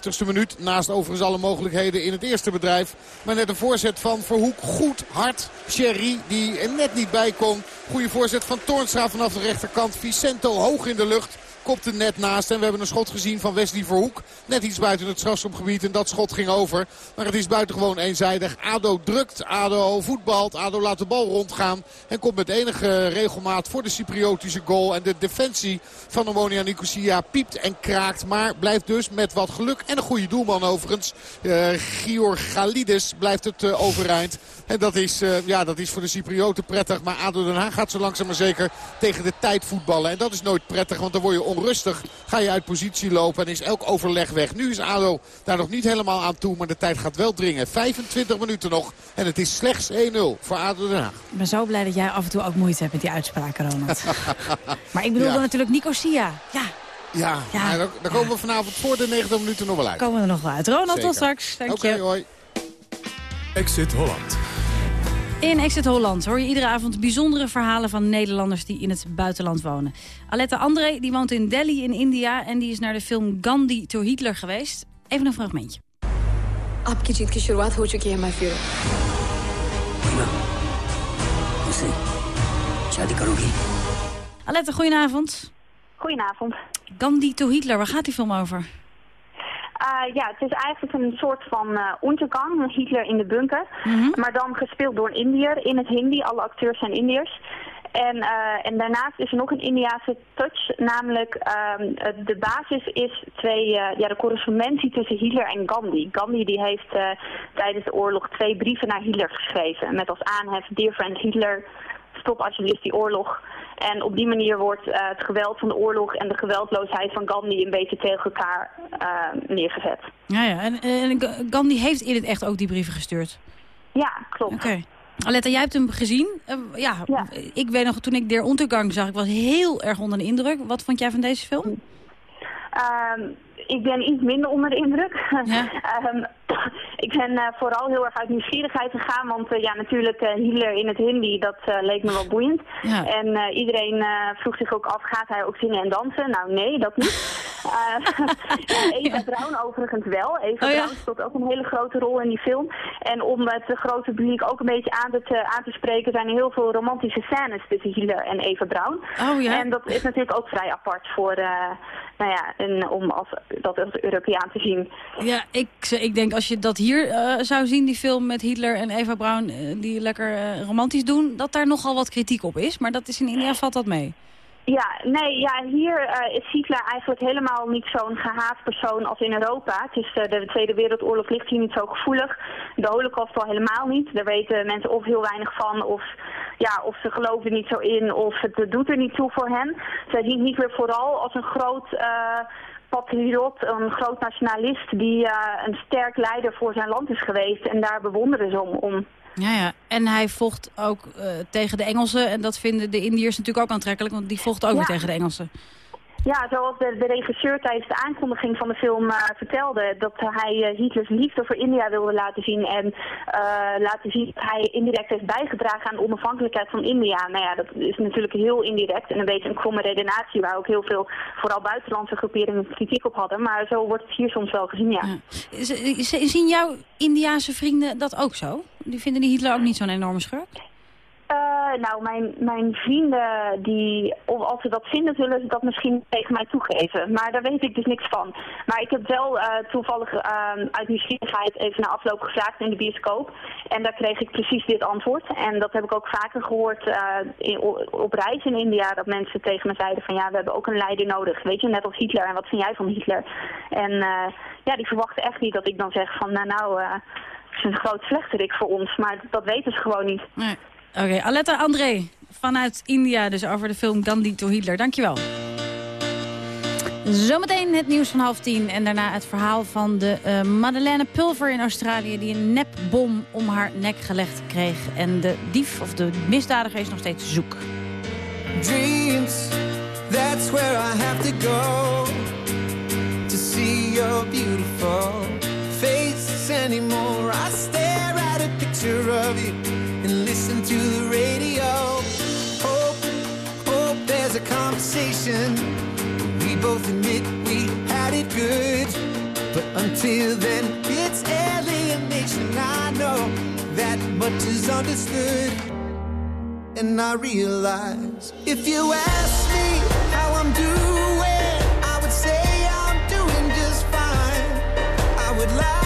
53ste minuut. Naast overigens alle mogelijkheden in het eerste bedrijf. Maar net een voorzet van Verhoek goed, hard. Sherry die er net niet bij kon. Goede voorzet van Toornstra vanaf de rechterkant. Vicento hoog in de lucht. Kopt er net naast. En we hebben een schot gezien van Wesley Verhoek. Net iets buiten het strafschopgebied. En dat schot ging over. Maar het is buitengewoon eenzijdig. ADO drukt. ADO voetbalt. ADO laat de bal rondgaan. En komt met enige regelmaat voor de Cypriotische goal. En de defensie van Omonia Nicosia piept en kraakt. Maar blijft dus met wat geluk. En een goede doelman overigens. Gior Galides blijft het eh, overeind. En dat is, eh, ja, dat is voor de Cyprioten prettig. Maar ADO Den Haag gaat zo langzaam maar zeker tegen de tijd voetballen. En dat is nooit prettig, want dan word je onrustig. Ga je uit positie lopen en is elk overleg weg. Nu is ADO daar nog niet helemaal aan toe, maar de tijd gaat wel dringen. 25 minuten nog en het is slechts 1-0 voor ADO Den Haag. Ik ben zo blij dat jij af en toe ook moeite hebt met die uitspraken, Ronald. maar ik bedoelde Ja. natuurlijk Nicosia. Ja, Ja, Ja. daar, daar komen we vanavond voor de 90 minuten nog wel uit. komen we er nog wel uit. Ronald, Zeker. tot straks. Dank Oké, je. hoi. Exit Holland. In Exit Holland hoor je iedere avond bijzondere verhalen van Nederlanders die in het buitenland wonen. Aletta André die woont in Delhi in India en die is naar de film Gandhi to Hitler geweest. Even een fragmentje. आपकी जीत की शुरुआत हो चुकी है मैं फिर उससे शादी करोगी Aletta, goedenavond. Goedenavond. Gandhi to Hitler, waar gaat die film over? Uh, ja, het is eigenlijk een soort van uh, Untergang, Hitler in de bunker. Maar dan gespeeld door een Indiër in het Hindi. Alle acteurs zijn Indiërs. En, eh, en daarnaast is er nog een Indiase touch, namelijk eh, de basis is twee, eh, ja, de correspondentie tussen Hitler en Gandhi. Gandhi die heeft eh, tijdens de oorlog twee brieven naar Hitler geschreven. Met als aanhef, dear friend Hitler, stop alsjeblieft die oorlog. En op die manier wordt eh, het geweld van de oorlog en de geweldloosheid van Gandhi een beetje tegen elkaar eh, neergezet. Ja, ja. En, en Gandhi heeft in het echt ook die brieven gestuurd? Ja, klopt. Oké. Aletta, jij hebt hem gezien. Eh, ja, ik weet nog, toen ik Der Untergang zag, ik was heel erg onder de indruk. Wat vond jij van deze film? Ehm, ik ben iets minder onder de indruk. Ehm, ik ben eh, vooral heel erg uit nieuwsgierigheid gegaan, want eh, ja, natuurlijk eh, Hitler in het Hindi, dat leek me wel boeiend. Ja. En iedereen vroeg zich ook af, gaat hij ook zingen en dansen? Nou nee, dat niet. Eh, Eva Braun overigens wel. Eva Oh? Braun speelt ook een hele grote rol in die film. En om het grote publiek ook een beetje aan te, aan te spreken, zijn er heel veel romantische scènes tussen Hitler en Eva Braun. Oh, ja? En dat is natuurlijk ook vrij apart voor, eh, nou ja, een, om als, dat als Europeaan te zien. Ja, ik, ik denk als je dat hier eh, zou zien, die film met Hitler en Eva Braun... die lekker romantisch doen, dat daar nogal wat kritiek op is. Maar dat is in India valt dat mee. Ja, nee, ja, hier eh, is Hitler eigenlijk helemaal niet zo'n gehaat persoon als in Europa. Het is, eh, de Tweede Wereldoorlog ligt hier niet zo gevoelig. De holocaust al helemaal niet. Daar weten mensen of heel weinig van, of, ja, of ze geloven niet zo in, of het doet er niet toe voor hen. Zij zien Hitler vooral als een groot... eh, patriot, een groot nationalist die een sterk leider voor zijn land is geweest. En daar bewonderen ze om. om. Ja, ja. En hij vocht ook eh, tegen de Engelsen. En dat vinden de Indiërs natuurlijk ook aantrekkelijk, want die vochten ook Ja. weer tegen de Engelsen. Ja, zoals de, regisseur tijdens de aankondiging van de film eh, vertelde, dat hij eh, Hitlers liefde voor India wilde laten zien en eh, laten zien dat hij indirect heeft bijgedragen aan de onafhankelijkheid van India. Nou ja, dat is natuurlijk heel indirect en een beetje een kromme redenatie waar ook heel veel, vooral buitenlandse groeperingen kritiek op hadden. Maar zo wordt het hier soms wel gezien, ja. Z- Zien jouw Indiaanse vrienden dat ook zo? Die vinden die Hitler ook niet zo'n enorme schurk? Eh, nou, mijn, mijn vrienden, die, of als ze dat vinden, zullen ze dat misschien tegen mij toegeven. Maar daar weet ik dus niks van. Maar ik heb wel eh, toevallig ehm, uit nieuwsgierigheid even na afloop gevraagd in de bioscoop. En daar kreeg ik precies dit antwoord. En dat heb ik ook vaker gehoord eh, in- op reis in India. Dat mensen tegen me zeiden van ja, we hebben ook een leider nodig. Weet je, net als Hitler. En wat vind jij van Hitler? En ja, die verwachten echt niet dat ik dan zeg van nou, nou, het is een groot slechterik voor ons. Maar dat weten ze gewoon niet. Nee. Oké, Aletta André vanuit India dus over de film Gandhi to Hitler. Dankjewel. Zometeen het nieuws van half tien en daarna het verhaal van de eh, Madeleine Pulver in Australië... die een nepbom om haar nek gelegd kreeg. En de dief of de misdadiger is nog steeds zoek. dreams. That's where I have to go to see your beautiful face anymore. I stare at a picture of you to the radio. Hope, hope there's a conversation. We both admit we had it good. But until then, it's alienation. I know that much is understood. And I realize if you ask me how I'm doing, I would say I'm doing just fine. I would lie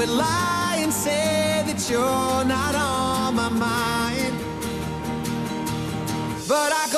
would lie and say that you're not on my mind. But I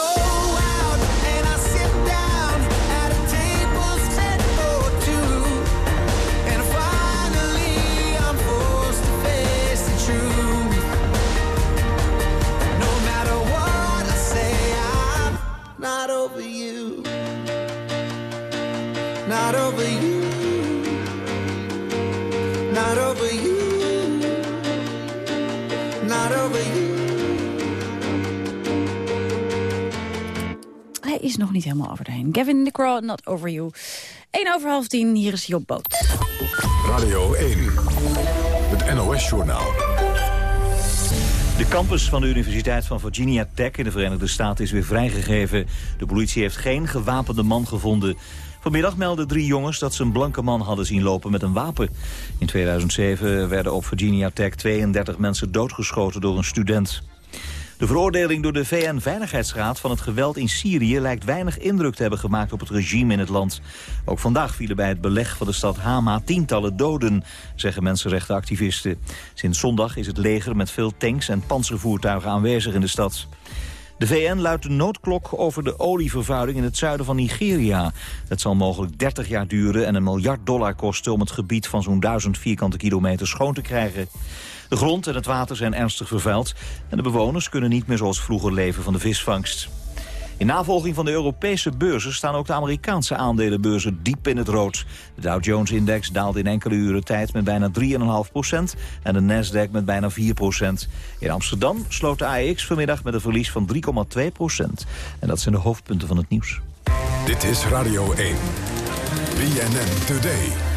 is nog niet helemaal over de heen. Gavin DeCraw, Not Over You. 1 over half tien, hier is Job Boot. Radio 1, het NOS-journaal. De campus van de Universiteit van Virginia Tech in de Verenigde Staten is weer vrijgegeven. De politie heeft geen gewapende man gevonden. Vanmiddag meldden drie jongens dat ze een blanke man hadden zien lopen met een wapen. In 2007 werden op Virginia Tech 32 mensen doodgeschoten door een student. De veroordeling door de VN-veiligheidsraad van het geweld in Syrië... lijkt weinig indruk te hebben gemaakt op het regime in het land. Ook vandaag vielen bij het beleg van de stad Hama tientallen doden... zeggen mensenrechtenactivisten. Sinds zondag is het leger met veel tanks en panzervoertuigen aanwezig in de stad. De VN luidt de noodklok over de olievervuiling in het zuiden van Nigeria. Het zal mogelijk 30 jaar duren en een miljard dollar kosten... om het gebied van zo'n 1000 vierkante kilometer schoon te krijgen. De grond en het water zijn ernstig vervuild... en de bewoners kunnen niet meer zoals vroeger leven van de visvangst. In navolging van de Europese beurzen staan ook de Amerikaanse aandelenbeurzen diep in het rood. De Dow Jones-index daalde in enkele uren tijd met bijna 3,5 procent en de Nasdaq met bijna 4 procent. In Amsterdam sloot de AEX vanmiddag met een verlies van 3,2 procent. En dat zijn de hoofdpunten van het nieuws. Dit is Radio 1. BNN Today.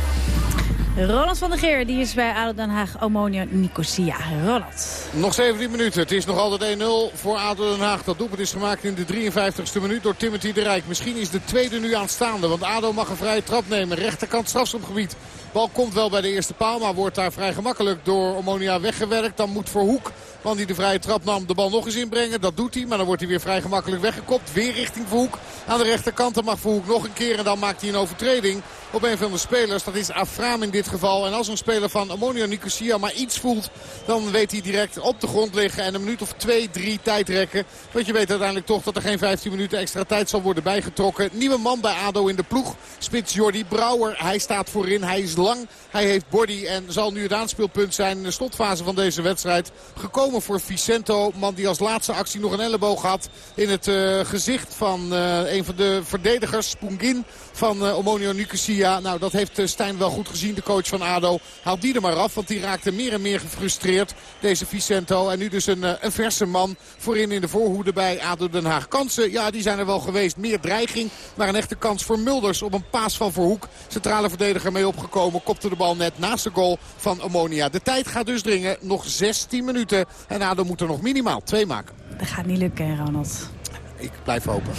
Ronald van der Geer, die is bij ADO Den Haag Ammonia Nicosia. Ronald. Nog 17 minuten. Het is nog altijd 1-0 voor ADO Den Haag. Dat doelpunt is gemaakt in de 53ste minuut door Timothy de Rijk. Misschien is de tweede nu aanstaande, want ADO mag een vrije trap nemen. Rechterkant strafschopgebied. Bal komt wel bij de eerste paal, maar wordt daar vrij gemakkelijk door Ammonia weggewerkt. Dan moet voor Hoek, man die de vrije trap nam, de bal nog eens inbrengen. Dat doet hij, maar dan wordt hij weer vrij gemakkelijk weggekopt. Weer richting Verhoek aan de rechterkant. Dan mag Verhoek nog een keer en dan maakt hij een overtreding op een van de spelers. Dat is Afraam in dit geval. En als een speler van Ammonia Nicosia maar iets voelt, dan weet hij direct op de grond liggen. En een minuut of twee, drie tijd rekken. Want je weet uiteindelijk toch dat er geen 15 minuten extra tijd zal worden bijgetrokken. Nieuwe man bij ADO in de ploeg. Spits Jordi Brouwer. Hij staat voorin. Hij is lang. Hij heeft body en zal nu het aanspeelpunt zijn in de slotfase van deze wedstrijd. Gekomen voor Vicento. Man die als laatste actie nog een elleboog had in het eh, gezicht van eh, een van de verdedigers. Spungin van uh, Omonio Nicosia. Nou, dat heeft eh, Stijn wel goed gezien, de coach van ADO. Haalt die er maar af, want die raakte meer en meer gefrustreerd, deze Vicento. En nu dus een, eh, een verse man voorin in de voorhoede bij ADO Den Haag. Kansen, ja, die zijn er wel geweest. Meer dreiging, maar een echte kans voor Mulders op een paas van Verhoek. Centrale verdediger mee opgekomen, kopte de bal net naast de goal van Omonia. De tijd gaat dus dringen, nog 16 minuten. En ADO moet er nog minimaal twee maken. Dat gaat niet lukken, Ronald. Ik blijf hopen.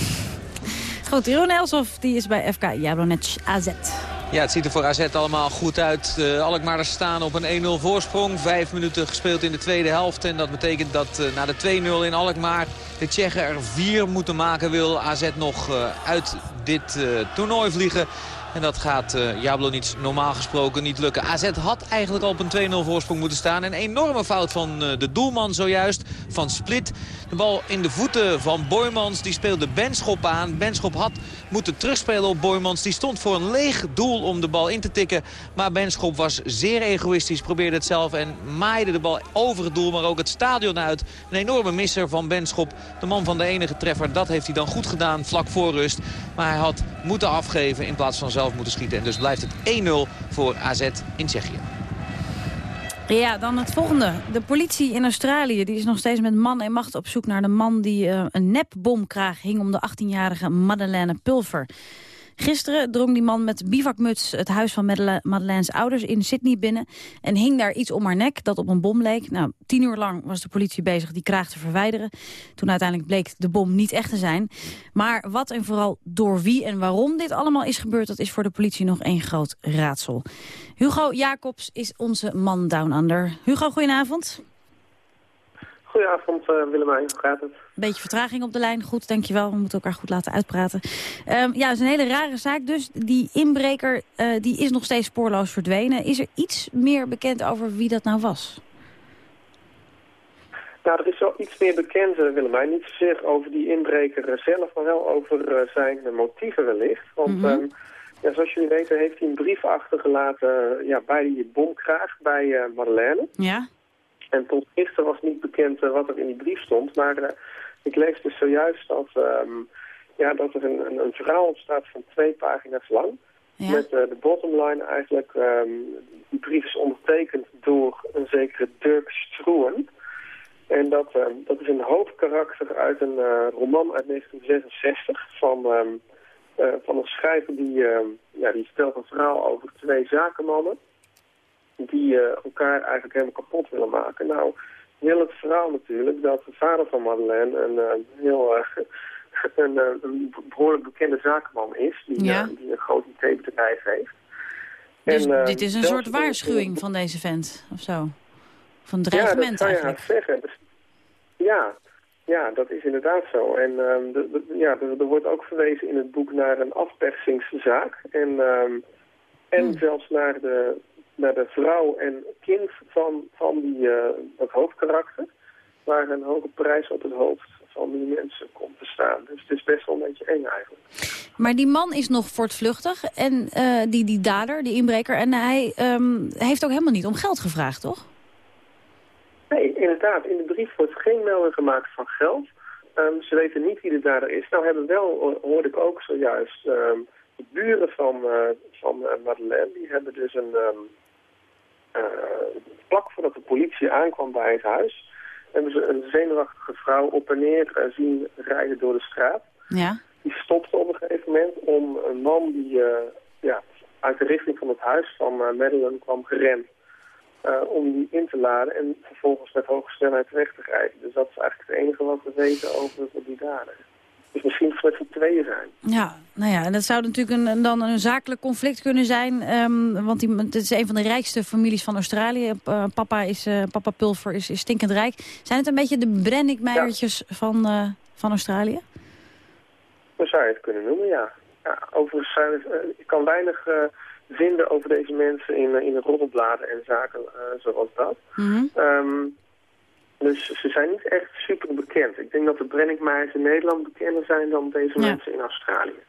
Goed, Jeroen Elsof die is bij FK Jablonec AZ. Ja, het ziet er voor AZ allemaal goed uit. Uh, Alkmaarders staan op een 1-0 voorsprong. Vijf minuten gespeeld in de tweede helft. En dat betekent dat uh, na de 2-0 in Alkmaar de Tsjechen er vier moeten maken. Wil AZ nog uh, uit dit toernooi vliegen. En dat gaat uh, Jablonic normaal gesproken niet lukken. AZ had eigenlijk al op een 2-0 voorsprong moeten staan. Een enorme fout van uh, de doelman zojuist, van Split. De bal in de voeten van Boymans. Die speelde Benschop aan. Benschop had moeten terugspelen op Boymans. Die stond voor een leeg doel om de bal in te tikken. Maar Benschop was zeer egoïstisch. Probeerde het zelf en maaide de bal over het doel. Maar ook het stadion uit. Een enorme misser van Benschop. De man van de enige treffer. Dat heeft hij dan goed gedaan vlak voor rust. Maar hij had moeten afgeven in plaats van zelf moeten schieten. En dus blijft het 1-0 voor AZ in Tsjechië. Ja, dan het volgende. De politie in Australië die is nog steeds met man en macht op zoek naar de man die uh, een nepbomkraag hing om de 18-jarige Madeleine Pulver. Gisteren drong die man met bivakmuts het huis van Madele- Madeleine's ouders in Sydney binnen... en hing daar iets om haar nek dat op een bom leek. Nou, tien uur lang was de politie bezig die kraag te verwijderen. Toen uiteindelijk bleek de bom niet echt te zijn. Maar wat en vooral door wie en waarom dit allemaal is gebeurd... dat is voor de politie nog één groot raadsel. Hugo Jacobs is onze man Down Under. Hugo, goedenavond. Goedenavond uh, Willemijn, hoe gaat het? Beetje vertraging op de lijn. Goed, dankjewel. We moeten elkaar goed laten uitpraten. Um, ja, het is een hele rare zaak dus. Die inbreker uh, die is nog steeds spoorloos verdwenen. Is er iets meer bekend over wie dat nou was? Nou, er is wel iets meer bekend, uh, Willemijn. Niet zozeer over die inbreker zelf, maar wel over zijn motieven wellicht. Want mm -hmm. um, ja, zoals jullie weten heeft hij een brief achtergelaten ja, bij die bomkraag bij Madeleine. Ja. En tot gisteren was niet bekend uh, wat er in die brief stond. Maar uh, ik lees dus zojuist dat, um, ja, dat er een, een, een, verhaal ontstaat van twee pagina's lang. Ja. Met uh, de bottomline eigenlijk, um, die brief is ondertekend door een zekere Dirk Stroen. En dat, um, dat is een hoofdkarakter uit een roman uit 1966 van, van een schrijver die, ja, die stelt een verhaal over twee zakenmannen die uh, elkaar eigenlijk helemaal kapot willen maken. Nou, heel het verhaal natuurlijk dat de vader van Madeleine een, een heel uh, een, een, behoorlijk bekende zakenman is, die, ja. die een groot IT-bedrijf heeft. Dus en, dit is een soort waarschuwing van deze vent, of zo? Van dreigement ja, dat eigenlijk? Ja, zeggen. Dus, ja, ja, dat is inderdaad zo. En um, de, de, ja, er, er, wordt ook verwezen in het boek naar een afpersingszaak. En, um, en hmm. zelfs naar de, naar de vrouw en kind van, van die, uh, dat hoofdkarakter. Waar een hoge prijs op het hoofd van die mensen komt te staan. Dus het is best wel een beetje eng eigenlijk. Maar die man is nog voortvluchtig, en, uh, die, die dader, die inbreker. En hij um, heeft ook helemaal niet om geld gevraagd, toch? Nee, inderdaad. In de brief wordt geen melding gemaakt van geld. Um, ze weten niet wie de dader is. Nou hebben wel, hoorde ik ook zojuist... Um, de buren van, uh, van uh, Madeleine, die hebben dus een... Uh, vlak voordat de politie aankwam bij het huis... hebben ze een zenuwachtige vrouw op en neer zien rijden door de straat. Ja. Die stopte op een gegeven moment om een man die ja, uit de richting van het huis van Madeleine kwam gerend... om die in te laden en vervolgens met hoge snelheid weg te rijden. Dus dat is eigenlijk het enige wat we weten over die dader. Dus misschien met z'n tweeën zijn. Ja, nou ja, en dat zou natuurlijk een, dan een zakelijk conflict kunnen zijn. Um, want die, het is een van de rijkste families van Australië. Uh, papa, is, uh, papa Pulver is, is stinkend rijk. Zijn het een beetje de Brennickmeijertjes ja. van, uh, van Australië? Dan zou je het kunnen noemen, ja. ja overigens zijn het, ik kan weinig vinden over deze mensen in, in de roddelbladen en zaken zoals dat. Mm -hmm. um, dus ze zijn niet echt super bekend. Ik denk dat de Brennickmeiers in Nederland bekender zijn dan deze ja. mensen in Australië.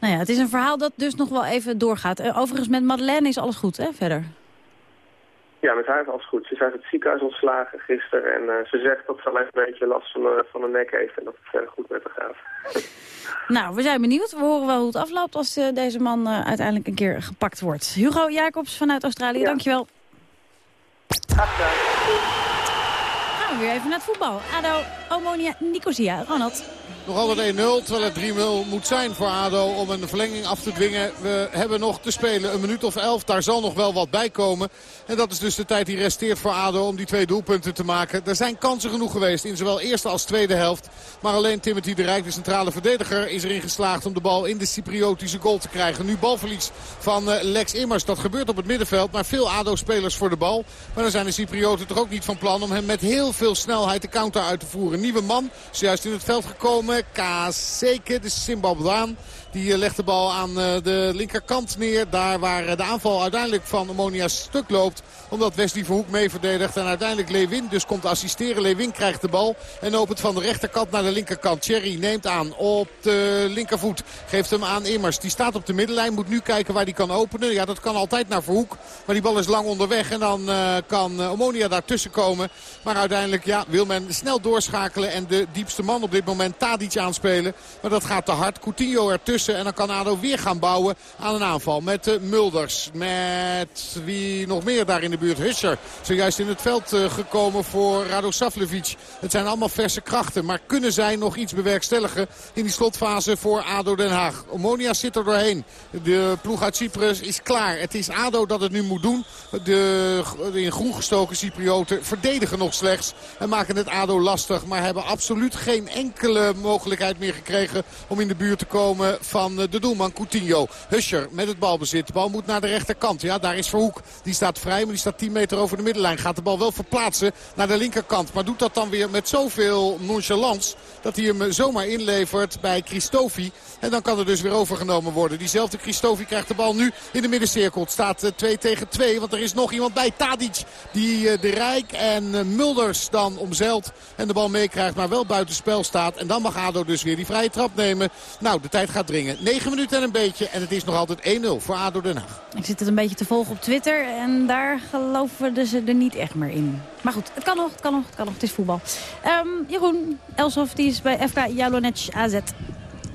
Nou ja, het is een verhaal dat dus nog wel even doorgaat. Overigens, met Madeleine is alles goed, hè, verder? Ja, met haar is alles goed. Ze is uit het ziekenhuis ontslagen gisteren. En uh, ze zegt dat ze alleen een beetje last van de, van de nek heeft. En dat het verder goed met haar gaat. Nou, we zijn benieuwd. We horen wel hoe het afloopt als uh, deze man uh, uiteindelijk een keer gepakt wordt. Hugo Jacobs vanuit Australië, ja. dankjewel. Graag gedaan weer even naar het voetbal. ADO, Omonia, Nicosia. Ronald. Nog altijd 1-0, terwijl het 3-0 moet zijn voor ADO om een verlenging af te dwingen. We hebben nog te spelen, een minuut of elf. Daar zal nog wel wat bij komen. En dat is dus de tijd die resteert voor ADO om die twee doelpunten te maken. Er zijn kansen genoeg geweest in zowel eerste als tweede helft. Maar alleen Timothy de Rijk, de centrale verdediger, is erin geslaagd om de bal in de Cypriotische goal te krijgen. Nu balverlies van Lex Immers. Dat gebeurt op het middenveld, maar veel ADO-spelers voor de bal. Maar dan zijn de Cyprioten toch ook niet van plan om hem met heel veel snelheid de counter uit te voeren. Nieuwe man, zojuist in het veld gekomen. komen. KC é de Simbabwe Die legt de bal aan de linkerkant neer. Daar waar de aanval uiteindelijk van Ammonia stuk loopt. Omdat Wesley Verhoek mee verdedigt. En uiteindelijk Lewin dus komt assisteren. Lewin krijgt de bal en opent van de rechterkant naar de linkerkant. Thierry neemt aan op de linkervoet. Geeft hem aan Immers. Die staat op de middenlijn. Moet nu kijken waar hij kan openen. Ja, dat kan altijd naar Verhoek. Maar die bal is lang onderweg. En dan kan Ammonia daartussen komen. Maar uiteindelijk ja, wil men snel doorschakelen. schakelen en de diepste man op dit moment Tadic aanspelen. Maar dat gaat te hard. Coutinho ertussen en dan kan ADO weer gaan bouwen aan een aanval met uh, Mulders. Met wie nog meer daar in de buurt. Husser zojuist in het veld uh, gekomen voor Rado Savlevic. Het zijn allemaal verse krachten. Maar kunnen zij nog iets bewerkstelligen in die slotfase voor ADO Den Haag? Omonia zit er doorheen. De ploeg uit Cyprus is klaar. Het is ADO dat het nu moet doen. De, de in groen gestoken Cyprioten verdedigen nog slechts. En maken het ADO lastig. Maar hebben absoluut geen enkele mogelijkheid meer gekregen om in de buurt te komen van de doelman Coutinho. Huscher met het balbezit. De bal moet naar de rechterkant. Ja, daar is Verhoek. Die staat vrij, maar die staat 10 meter over de middenlijn. Gaat de bal wel verplaatsen naar de linkerkant. Maar doet dat dan weer met zoveel nonchalance dat hij hem zomaar inlevert bij Christofi. En dan kan er dus weer overgenomen worden. Diezelfde Christofi krijgt de bal nu in de middencirkel. Het staat 2 tegen 2, want er is nog iemand bij. Tadic, die de Rijk en Mulders dan omzeilt. En de bal meekrijgt, maar wel buitenspel staat. En dan mag ADO dus weer die vrije trap nemen. Nou, de tijd gaat dringen. 9 minuten en een beetje. En het is nog altijd 1-0 voor ADO Den Haag. Ik zit het een beetje te volgen op Twitter. En daar geloven ze er niet echt meer in. Maar goed, het kan nog, het kan nog, het kan nog. Het is voetbal. Um, Jeroen Elshoff, die is bij FK Jablonec AZ.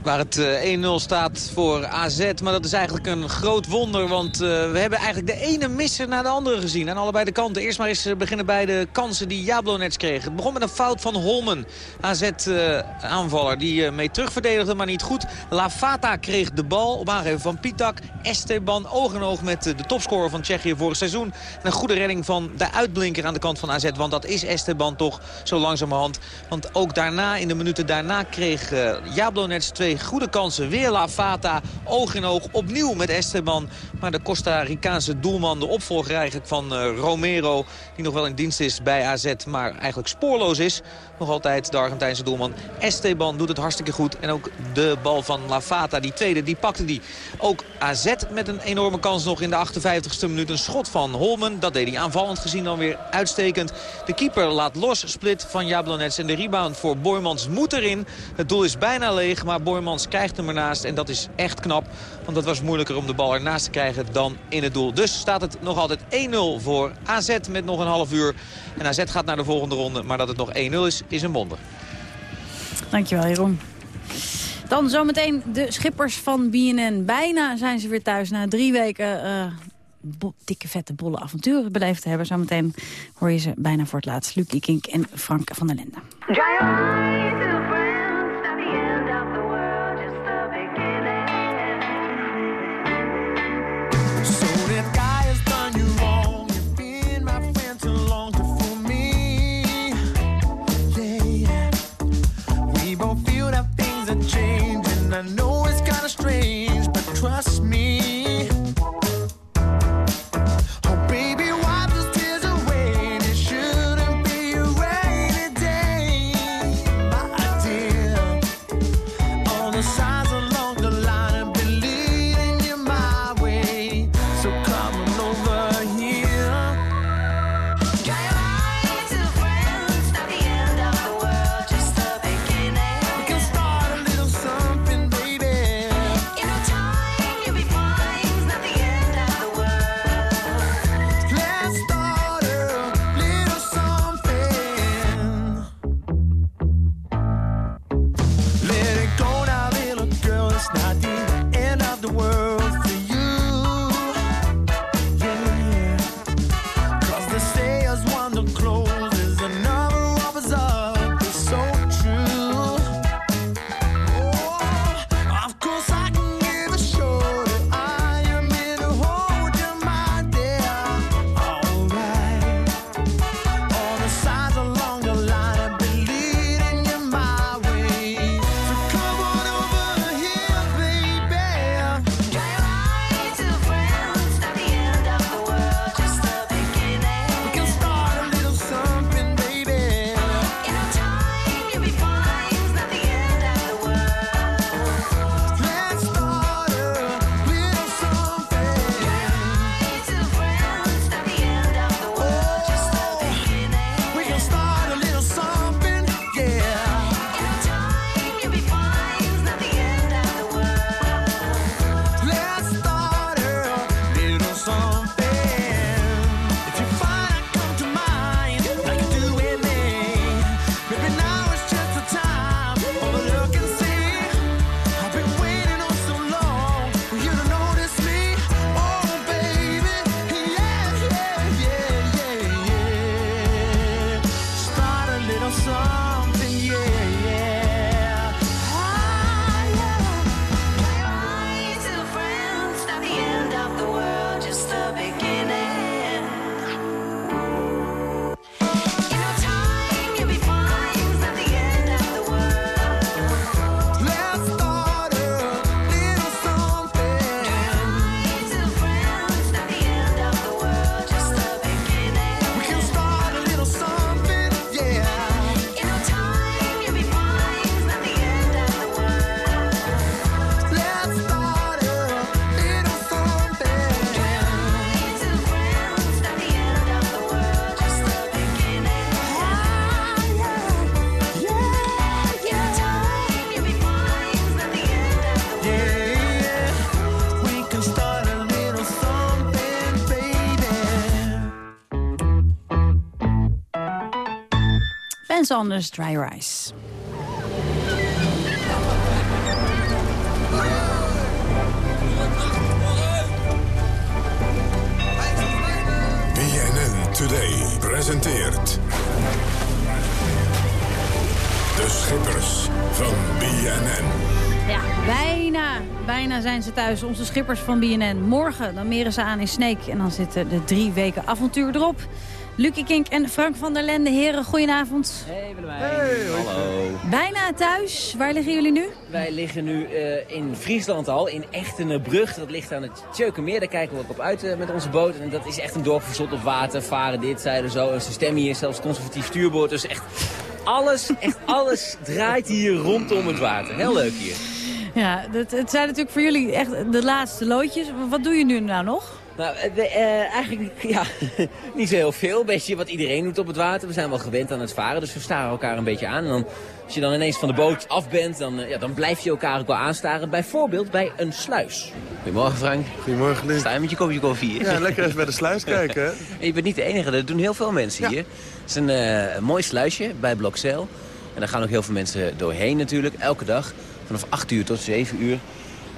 Waar het uh, 1-0 staat voor AZ. Maar dat is eigenlijk een groot wonder. Want uh, we hebben eigenlijk de ene misser naar de andere gezien. Aan allebei de kanten. Eerst maar eens uh, beginnen bij de kansen die Jablonec kreeg. Het begon met een fout van Holmen. AZ-aanvaller die mee terugverdedigde, maar niet goed. Lafata kreeg de bal op aangeven van Pitak. Esteban oog in oog met de topscorer van Tsjechië vorig seizoen. En een goede redding van de uitblinker aan de kant van AZ. Want dat is Esteban toch zo langzamerhand. Want ook daarna, in de minuten daarna, kreeg Jablonec twee goede kansen. Weer La Fata, oog in oog, opnieuw met Esteban. Maar de Costa Ricaanse doelman, de opvolger eigenlijk van uh, Romero... die nog wel in dienst is bij AZ, maar eigenlijk spoorloos is. Nog altijd de Argentijnse doelman. Esteban doet het hartstikke goed. En ook de bal van La Fata, die tweede, die pakte die. Ook AZ met een enorme kans nog in de 58ste minuut. Een schot van Holmen, dat deed hij aanvallend gezien dan weer uitstekend. De keeper laat los, split van Jablonets. En de rebound voor Boymans moet erin. Het doel is bijna leeg, maar Boymans krijgt hem ernaast. En dat is echt knap, want dat was moeilijker om de bal ernaast te krijgen dan in het doel. Dus staat het nog altijd 1-0 voor AZ met nog een half uur. En AZ gaat naar de volgende ronde, maar dat het nog 1-0 is, is een wonder. Dankjewel, Jeroen. Dan zometeen de schippers van BNN. Bijna zijn ze weer thuis na drie weken... Uh, dikke vette bolle avonturen beleefd te hebben. Zometeen hoor je ze bijna voor het laatst. Luc Ikink en Frank van der Lende. I know Sanders, Dry Rice. BNN Today presenteert... De Schippers van BNN. Ja, bijna, bijna zijn ze thuis. Onze schippers van BNN. Morgen dan meren ze aan in Sneek. En dan zitten de drie weken avontuur erop. Lucie Kink en Frank van der Lende. Heren, goedenavond. Hey Willemijn. Hallo. Bijna thuis. Waar liggen jullie nu? Wij liggen nu eh, in Friesland al, in Echtenbrug. Dat ligt aan het Tjeukenmeer. Daar kijken we ook op uit eh, met onze boot. En dat is echt een dorp verzot op water. Varen dit, zijde zo. En ze stemmen hier zelfs conservatief stuurboord. Dus echt alles, echt alles draait hier rondom het water. Heel leuk hier. Ja, dat, het zijn natuurlijk voor jullie echt de laatste loodjes. Wat doe je nu nou nog? Nou, eh, eh, eigenlijk ja, niet zo heel veel. Een beetje wat iedereen doet op het water. We zijn wel gewend aan het varen, dus we staren elkaar een beetje aan. En dan, als je dan ineens van de boot af bent, dan, eh, ja, dan blijf je elkaar ook wel aanstaren. Bijvoorbeeld bij een sluis. Goedemorgen Frank. Goedemorgen Lin. Sta je met je kopje koffie? Ja, lekker even bij de sluis kijken. hè? En je bent niet de enige, dat doen heel veel mensen hier. Het is een, een mooi sluisje bij Blokzeil. En daar gaan ook heel veel mensen doorheen natuurlijk, elke dag. Vanaf 8 uur tot 7 uur.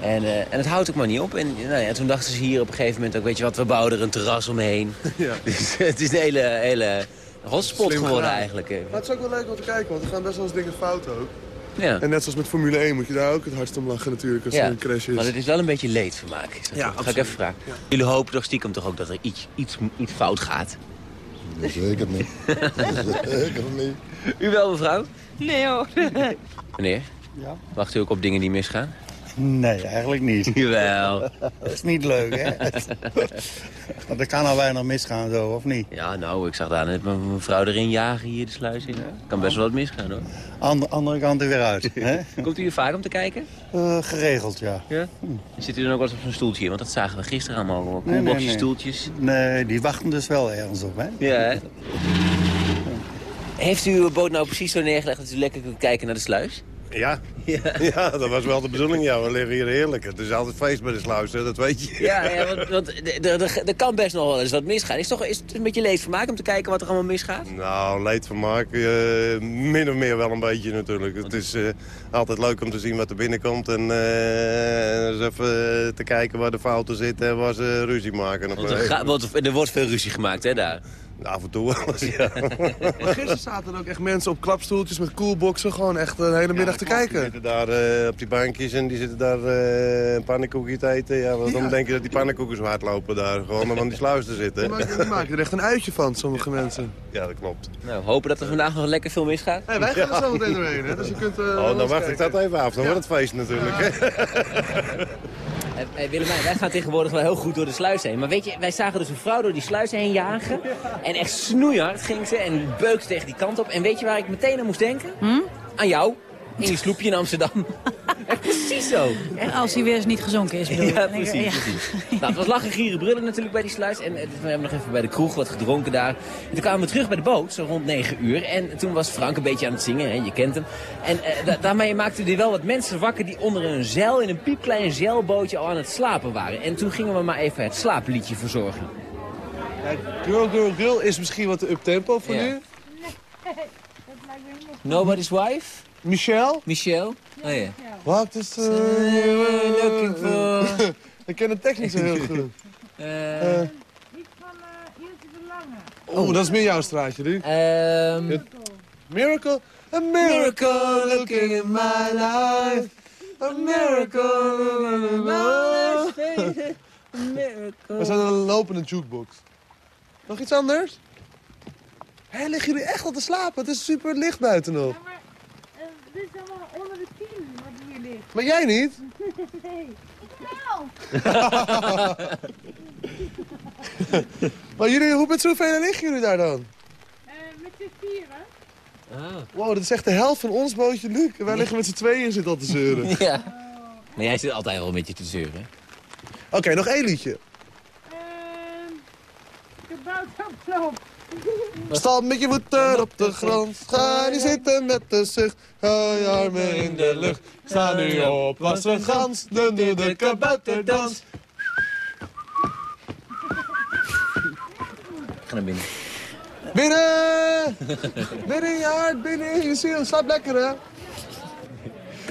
En, eh, en het houdt ook maar niet op. En nou ja, toen dachten ze hier op een gegeven moment ook, weet je wat, we bouwen er een terras omheen. Ja. Dus het is een hele, hele hotspot Slim geworden gedaan. eigenlijk. eh. Maar het is ook wel leuk om te kijken, want er gaan best wel eens dingen fout ook. Ja. En net zoals met Formule 1 moet je daar ook het hardst om lachen natuurlijk als er een crash is. maar het is wel een beetje leedvermaak. Is dat Ja, toch? Ga ik even vragen. Jullie hopen toch stiekem toch ook dat er iets, iets, iets fout gaat? Zeker niet. Zeker niet. U wel, mevrouw? Nee hoor. Meneer? Ja? Wacht u ook op dingen die misgaan? Nee, eigenlijk niet. Jawel. Dat is niet leuk, hè? Want er kan al weinig misgaan, zo, of niet? Ja, nou, ik zag daar net mijn mevrouw erin jagen hier de sluis in. Kan best wel wat misgaan, hoor. Ander, andere kant er weer uit, hè? Komt u hier vaak om te kijken? Eh, geregeld, ja. Ja? Zit u dan ook wel eens op zo'n stoeltje? Want dat zagen we gisteren allemaal. Nee, Koelboxjes, nee, nee. stoeltjes. Nee, die wachten dus wel ergens op, hè? Ja, hè? Heeft u uw boot nou precies zo neergelegd dat u lekker kunt kijken naar de sluis? Ja. Ja. dat was wel de bedoeling. Ja, we liggen hier heerlijk. Het is altijd feest bij de sluis, hè, dat weet je. Ja, ja want, want er- kan best nog wel eens wat misgaan. Is, toch, is het een beetje leedvermaak om te kijken wat er allemaal misgaat? Nou, leed van Mark, eh, min of meer wel een beetje natuurlijk. Het is eh, altijd leuk om te zien wat er binnenkomt en eh, eens even te kijken waar de fouten zitten en waar ze ruzie maken. Want er, ga- want er wordt veel ruzie gemaakt, hè, daar. Af en toe wel eens, ja. Gisteren zaten er ook echt mensen op klapstoeltjes met coolboxen gewoon echt een hele middag te Die kijken. zitten daar eh, op die bankjes en die zitten daar eh een pannenkoekje te eten. Ja, waarom denk je dat die pannenkoeken zo hard lopen daar? Gewoon om aan die sluis te zitten. Die maken, die maken er echt een uitje van, sommige mensen. Ja, dat klopt. Nou, hopen dat er vandaag nog lekker veel misgaat. Hey, wij gaan er zo meteen doorheen, hè? Dus je kunt... eh, Oh, dan eens wacht ik dat even af. Dan wordt het feest natuurlijk. Hey, hey, Willemijn, wij gaan tegenwoordig wel heel goed door de sluis heen. Maar weet je, wij zagen dus een vrouw door die sluis heen jagen. En echt snoeihard ging ze en beukte tegen die kant op. En weet je waar ik meteen aan moest denken? Aan jou. In je sloepje in Amsterdam. Precies zo. En als hij weer eens niet gezonken is, bedoel je? Ja, ik, precies, ja. precies. Nou, het was lachen, gieren, brullen natuurlijk bij die sluis. En eh, we hebben nog even bij de kroeg wat gedronken daar. En toen kwamen we terug bij de boot, zo rond 9 uur. En toen was Frank een beetje aan het zingen, hè, je kent hem. En eh, da- daarmee maakte hij wel wat mensen wakker die onder een zeil, in een piepklein zeilbootje al aan het slapen waren. En toen gingen we maar even het slaapliedje verzorgen. Girl, girl, girl is misschien wat te uptempo voor Ja. nu. Nobody's wife? Michelle? Michelle? Oh ja. Wat is... eh looking for... Ik ken de tekst niet zo heel goed. Eh, Oh, dat is meer jouw straatje, nu. Ehm Miracle, a miracle looking in my life. A miracle in my life. We zijn een lopende jukebox. Nog iets anders? Hé, liggen jullie echt al te slapen? Het is super licht buiten nog is allemaal onder de tien wat hier ligt. Maar jij niet? nee. Ik wel. maar jullie, hoe met zoveel liggen jullie daar dan? Eh, met z'n vieren. Wow, dat is echt de helft van ons bootje, Luc. En wij liggen met z'n tweeën zit al te zeuren. Ja. Maar jij zit altijd wel een beetje te zeuren. Oké, nog één liedje. Kabouterplop. Sta met je voeten op de grond. Ga niet zitten met de zucht. Hou je armen in de lucht. Sta nu op als een gans. Dan doe de kabouterdans. Ga naar binnen. Binnen! Binnen in je hart, binnen in je ziel. Slaap lekker, hè?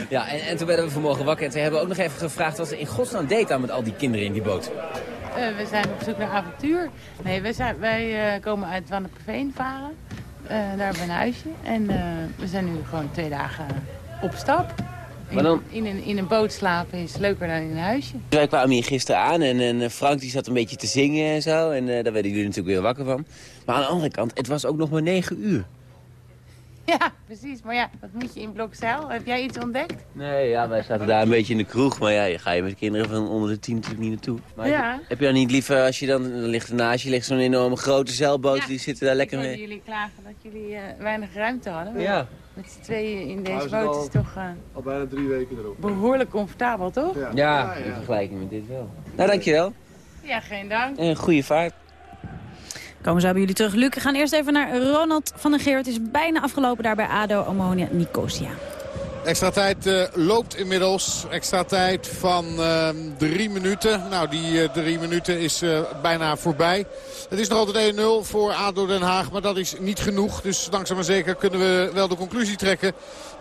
Ja, en, en toen werden we vanmorgen wakker en toen hebben we ook nog even gevraagd wat ze in godsnaam deed aan met al die kinderen in die boot. Eh, we zijn op zoek naar avontuur. Nee, wij, zijn, wij eh, komen uit Wanneperveen varen. Eh, daar hebben we een huisje. En we zijn nu gewoon twee dagen op stap. In, Maar dan- in, een, in een boot slapen is leuker dan in een huisje. Wij kwamen hier gisteren aan en, en Frank die zat een beetje te zingen en zo. En daar werden jullie natuurlijk weer wakker van. Maar aan de andere kant, het was ook nog maar negen uur. Ja, precies. Maar ja, wat moet je in Blokzeil? Heb jij iets ontdekt? Nee, ja, wij zaten daar een beetje in de kroeg. Maar ja, je ga je met kinderen van onder de tien natuurlijk niet naartoe. Maar Ja. heb, je, heb je dan niet liever, als je dan, dan ligt er naast je ligt zo'n enorme grote zeilboot. Die zitten daar lekker mee. jullie klagen dat jullie eh, weinig ruimte hadden. Maar Ja. Met z'n tweeën in deze boot al- is toch eh, Al bijna drie weken erop. behoorlijk comfortabel, toch? Ja, in vergelijking met dit wel. Nou, dankjewel. Ja, geen dank. En goede vaart. Komen bij jullie terug. Luc, we gaan eerst even naar Ronald van der Geer. Het is bijna afgelopen daar bij ADO Ammonia Nicosia. Extra tijd eh, loopt inmiddels. Extra tijd van ehm, drie minuten. Nou, die eh, drie minuten is eh, bijna voorbij. Het is nog altijd 1-0 voor ADO Den Haag, maar dat is niet genoeg. Dus langzaam maar zeker kunnen we wel de conclusie trekken...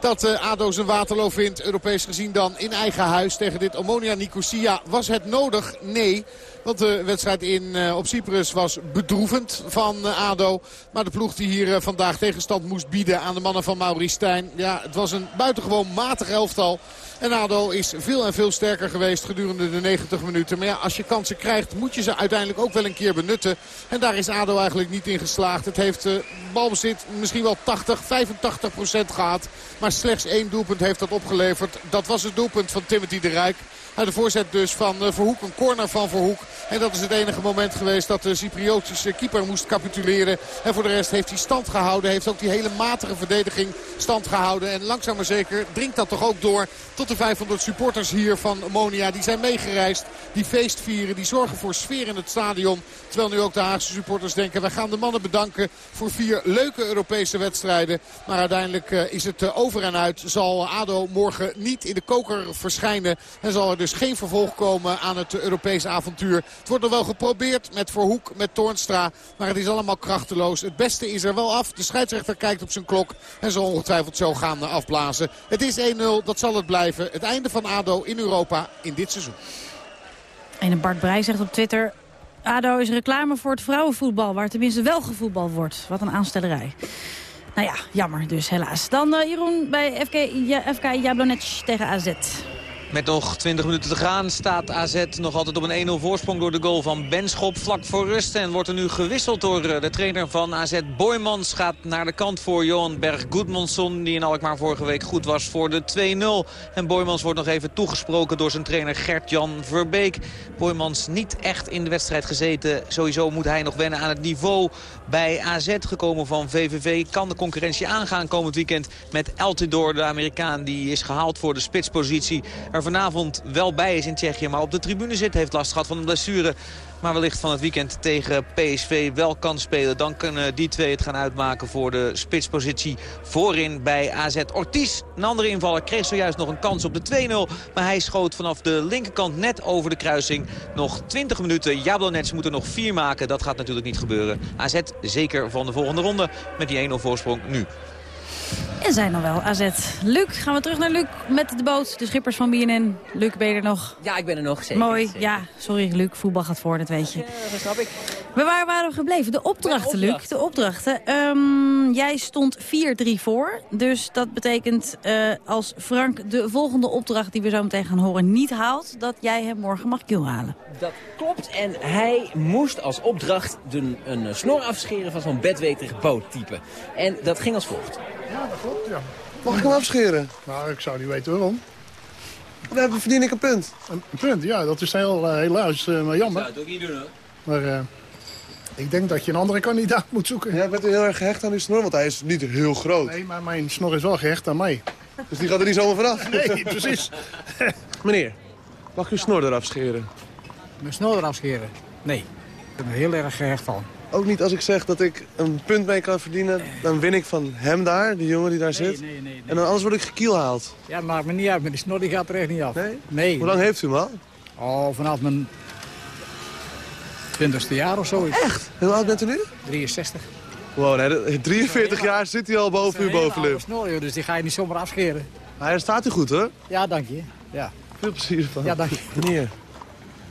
dat eh, ADO zijn Waterloo vindt, Europees gezien dan in eigen huis... tegen dit Ammonia Nicosia. Was het nodig? Nee. Want de wedstrijd in, eh, op Cyprus was bedroevend van eh, ADO. Maar de ploeg die hier vandaag tegenstand moest bieden aan de mannen van Maurice Stijn... ja, het was een buitengewoon matig elftal. En ADO is veel en veel sterker geweest gedurende de 90 minuten. Maar ja, als je kansen krijgt moet je ze uiteindelijk ook wel een keer benutten. En daar is ADO eigenlijk niet in geslaagd. Het heeft eh, balbezit misschien wel 80, 85 procent gehad. Maar slechts één doelpunt heeft dat opgeleverd. Dat was het doelpunt van Timothy de Rijk. Uit de voorzet dus van eh, Verhoek, een corner van Verhoek. En dat is het enige moment geweest dat de Cypriotische keeper moest capituleren. En voor de rest heeft hij stand gehouden. Heeft ook die hele matige verdediging stand gehouden. En langzaam maar zeker dringt dat toch ook door tot de 500 supporters hier van Monia. Die zijn meegereisd, die feest vieren, die zorgen voor sfeer in het stadion. Terwijl nu ook de Haagse supporters denken... wij gaan de mannen bedanken voor vier leuke Europese wedstrijden. Maar uiteindelijk eh, is het eh, over en uit. Zal ADO morgen niet in de koker verschijnen. En zal er dus geen vervolg komen aan het Europese avontuur. Het wordt nog wel geprobeerd met Verhoek, met Toornstra. Maar het is allemaal krachteloos. Het beste is er wel af. De scheidsrechter kijkt op zijn klok. En zal ongetwijfeld zo gaan afblazen. Het is 1-0, dat zal het blijven. Het einde van ADO in Europa in dit seizoen. En Bart Breij zegt op Twitter... ADO is reclame voor het vrouwenvoetbal, waar tenminste wel gevoetbald wordt. Wat een aanstellerij. Nou ja, jammer dus, helaas. Dan eh, Jeroen bij FK, ja, FK Jablonec tegen AZ. Met nog 20 minuten te gaan staat AZ nog altijd op een 1-0 voorsprong door de goal van Benschop vlak voor rust. En wordt er nu gewisseld door eh, de trainer van AZ. Boymans gaat naar de kant voor Johan Berg Goedmanson. Die in Alkmaar vorige week goed was voor de 2-0. En Boymans wordt nog even toegesproken door zijn trainer Gert-Jan Verbeek. Boymans niet echt in de wedstrijd gezeten. Sowieso moet hij nog wennen aan het niveau bij AZ gekomen van VVV. Kan de concurrentie aangaan komend weekend met Eltidoor, de Amerikaan. Die is gehaald voor de spitspositie. Er vanavond wel bij is in Tsjechië, maar op de tribune zit. Heeft last gehad van een blessure. Maar wellicht van het weekend tegen PSV wel kan spelen. Dan kunnen die twee het gaan uitmaken voor de spitspositie voorin bij AZ. Ortiz, een andere invaller, kreeg zojuist nog een kans op de 2-0. Maar hij schoot vanaf de linkerkant net over de kruising. Nog 20 minuten. Jablonets moet er nog vier maken. Dat gaat natuurlijk niet gebeuren. AZ zeker van de volgende ronde met die 1-0 voorsprong nu. En zijn nog wel AZ. Luc, gaan we terug naar Luc met de boot. De schippers van BNN. Luc, ben je er nog? Ja, ik ben er nog, zeker. Mooi. Ja, sorry Luc, voetbal gaat voor, dat weet je. dat snap ik. We waar waren we gebleven? De opdrachten, Luc. De opdrachten. Ehm, jij stond 4-3 voor. Dus dat betekent eh, als Frank de volgende opdracht die we zo meteen gaan horen niet haalt... dat jij hem morgen mag kill halen. Dat klopt. En hij moest als opdracht een eh, snor afscheren van zo'n bedweterig boottype. En dat ging als volgt. Ja, dat klopt, ja. Mag ik hem afscheren? Nou, ik zou niet weten waarom. Dan verdien ik een punt. Een punt, ja, dat is heel, eh, helaas eh, maar jammer. het ook niet doen, hoor. Maar eh, ik denk dat je een andere kandidaat moet zoeken. Jij bent heel erg gehecht aan uw snor, want hij is niet heel groot. Nee, maar mijn snor is wel gehecht aan mij. Dus die gaat er niet zomaar vanaf? Nee, precies. Meneer, mag ik uw snor eraf scheren? Mijn snor eraf scheren? Nee, ik ben er heel erg gehecht van. Ook niet als ik zeg dat ik een punt mee kan verdienen, dan win ik van hem daar, die jongen die daar zit. nee, nee, nee. En dan anders word ik gekielhaald. Ja, maakt me niet uit, maar die snor die gaat er echt niet af. Nee? Nee. Hoe lang heeft u hem al? Oh, vanaf mijn twintigste jaar of zoiets. Echt? Hoe oud bent u nu? 63. Wow, nee, de- 43 jaar zit hij al boven uw bovenlip. snor, joh, dus die ga je niet zomaar afscheren. Maar hij staat u goed, hoor. Ja, dank je. Ja. Veel plezier van. Ja, dank je. Meneer,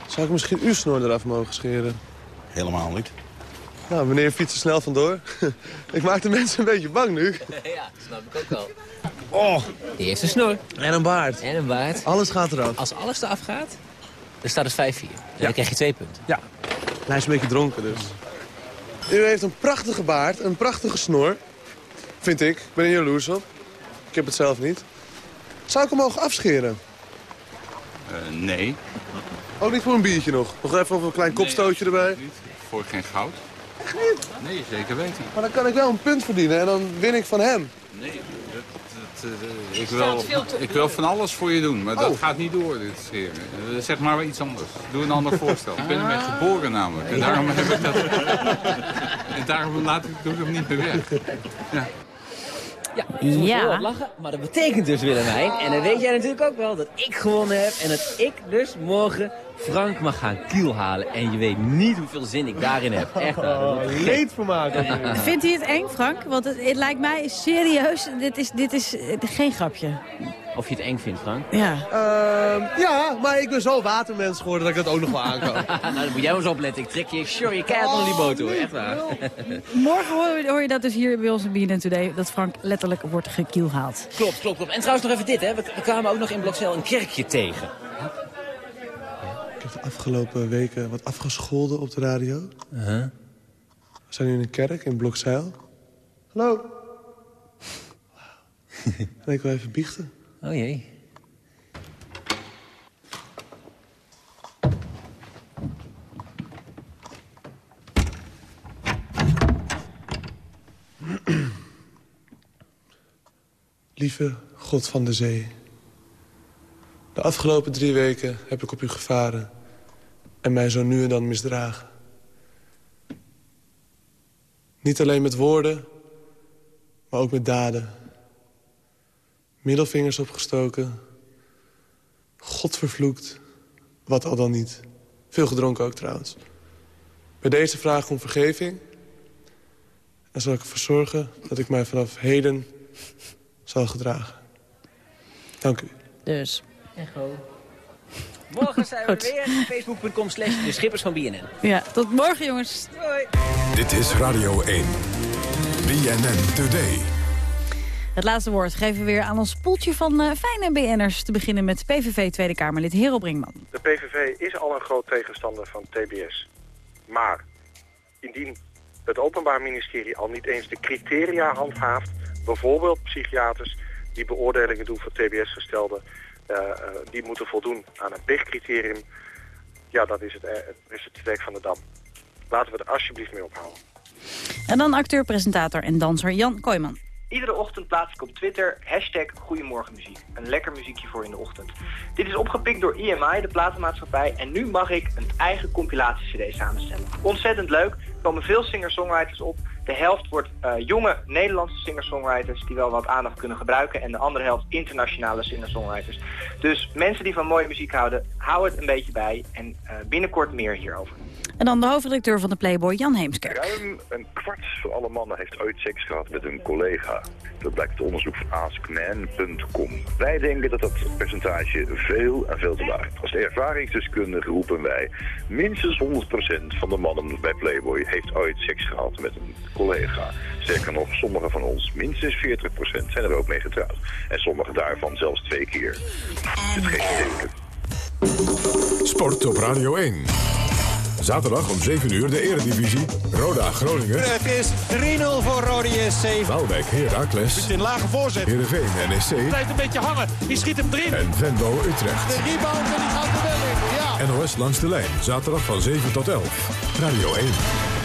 zou ik misschien uw snor eraf mogen scheren? Helemaal niet. Nou, meneer fietst er snel vandoor. ik maak de mensen een beetje bang nu. ja, snap ik ook al. Oh. Die heeft een snor. En een baard. En een baard. Alles gaat eraf. Als alles eraf gaat, dan staat het 5-4. En dan krijg je twee punten. Ja. Hij is een beetje dronken dus. U heeft een prachtige baard, een prachtige snor. Vind ik. Ik ben er jaloers op. Ik heb het zelf niet. Zou ik hem mogen afscheren? Eh, nee. Ook niet voor een biertje nog? Nog even een klein kopstootje erbij? Voor geen goud. Echt niet? Nee, zeker weten. Maar dan kan ik wel een punt verdienen en dan win ik van hem. Nee, dat, dat, eh, ik, wil, ik wil van alles voor je doen, maar dat Oh. gaat niet door, dit scheren. Eh, zeg maar iets anders. Doe een ander voorstel. Ik ben ermee geboren namelijk. En daarom heb ik dat... en daarom laat ik, ik hem niet meer weg. Ja. Ja, wat lachen, maar dat betekent dus Willemijn. En dan weet jij natuurlijk ook wel dat ik gewonnen heb. En dat ik dus morgen Frank mag gaan kielhalen. En je weet niet hoeveel zin ik daarin heb. Echt waar. gek. Leed voor maken. Vindt hij het eng, Frank? Want het, het lijkt mij serieus, dit is, dit is eh, geen grapje. Of je het eng vindt, Frank? Ja. Ehm, ja, maar ik ben zo watermens geworden dat ik dat ook nog wel aan kan. nou, dan moet jij maar eens opletten. Ik trek je sorry keihard onder die boot hoor. Echt waar. Morgen hoor je, hoor je dat dus hier bij ons in BNN Today, dat Frank letterlijk wordt gekielhaald. Klopt, klopt, klopt. En trouwens nog even dit, hè. We, we kwamen ook nog in Blokcel een kerkje tegen. Afgelopen weken wat afgescholden op de radio. We zijn nu in een kerk in Blokzeil. Hallo. en ik wil even biechten. Oh jee. Lieve God van de zee. De afgelopen drie weken heb ik op u gevaren... en mij zo nu en dan misdragen. Niet alleen met woorden, maar ook met daden. Middelvingers opgestoken. God vervloekt. Wat al dan niet. Veel gedronken ook trouwens. Bij deze vraag om vergeving... en zal ik ervoor zorgen dat ik mij vanaf heden zal gedragen. Dank u. Dus. Echo. Morgen zijn we weer. Facebook.com slash de schippers van BNN. Ja, tot morgen jongens. Hoi. Dit is Radio 1. BNN Today. Het laatste woord geven we weer aan ons poeltje van eh, fijne BN'ers. Te beginnen met PVV Tweede Kamerlid Hero Brinkman. De PVV is al een groot tegenstander van TBS. Maar indien het Openbaar Ministerie al niet eens de criteria handhaaft... bijvoorbeeld psychiaters die beoordelingen doen voor TBS-gestelden... eh, eh, die moeten voldoen aan een PIG-criterium... ja, dat is het, eh, is het werk van de dam. Laten we er alsjeblieft mee ophouden. En dan acteur, presentator en danser Jan Kooijman. Iedere ochtend plaats ik op Twitter hashtag Goedemorgenmuziek. Een lekker muziekje voor in de ochtend. Dit is opgepikt door EMI, de platenmaatschappij. En nu mag ik een eigen compilatie-cd samenstellen. Ontzettend leuk. Er komen veel singer-songwriters op De helft wordt eh, jonge Nederlandse singer-songwriters die wel wat aandacht kunnen gebruiken. En de andere helft internationale singer-songwriters. Dus mensen die van mooie muziek houden, hou het een beetje bij. En eh, binnenkort meer hierover. En dan de hoofdredacteur van de Playboy, Jan Heemskerk. Ruim een kwart van alle mannen heeft ooit seks gehad met een collega. Dat blijkt uit onderzoek van askman.com. Wij denken dat dat percentage veel en veel te laag is. Als ervaringsdeskundige roepen wij... minstens 100% van de mannen bij Playboy heeft ooit seks gehad met een collega. Sterker nog, sommige van ons, minstens 40% zijn er ook mee getrouwd. En sommige daarvan zelfs twee keer. Het geeft denken. Sport op Radio 1. Zaterdag om 7 uur de Eredivisie. Roda Groningen. Het is 3-0 voor Rode JC. Waalwijk Heracles. In lage voorzet. Heerenveen NEC. Blijft een beetje hangen. Die schiet hem erin. En Venlo Utrecht. De rebound en die gaat er wel in. Ja. NOS langs de lijn. Zaterdag van 7 tot 11. Radio 1.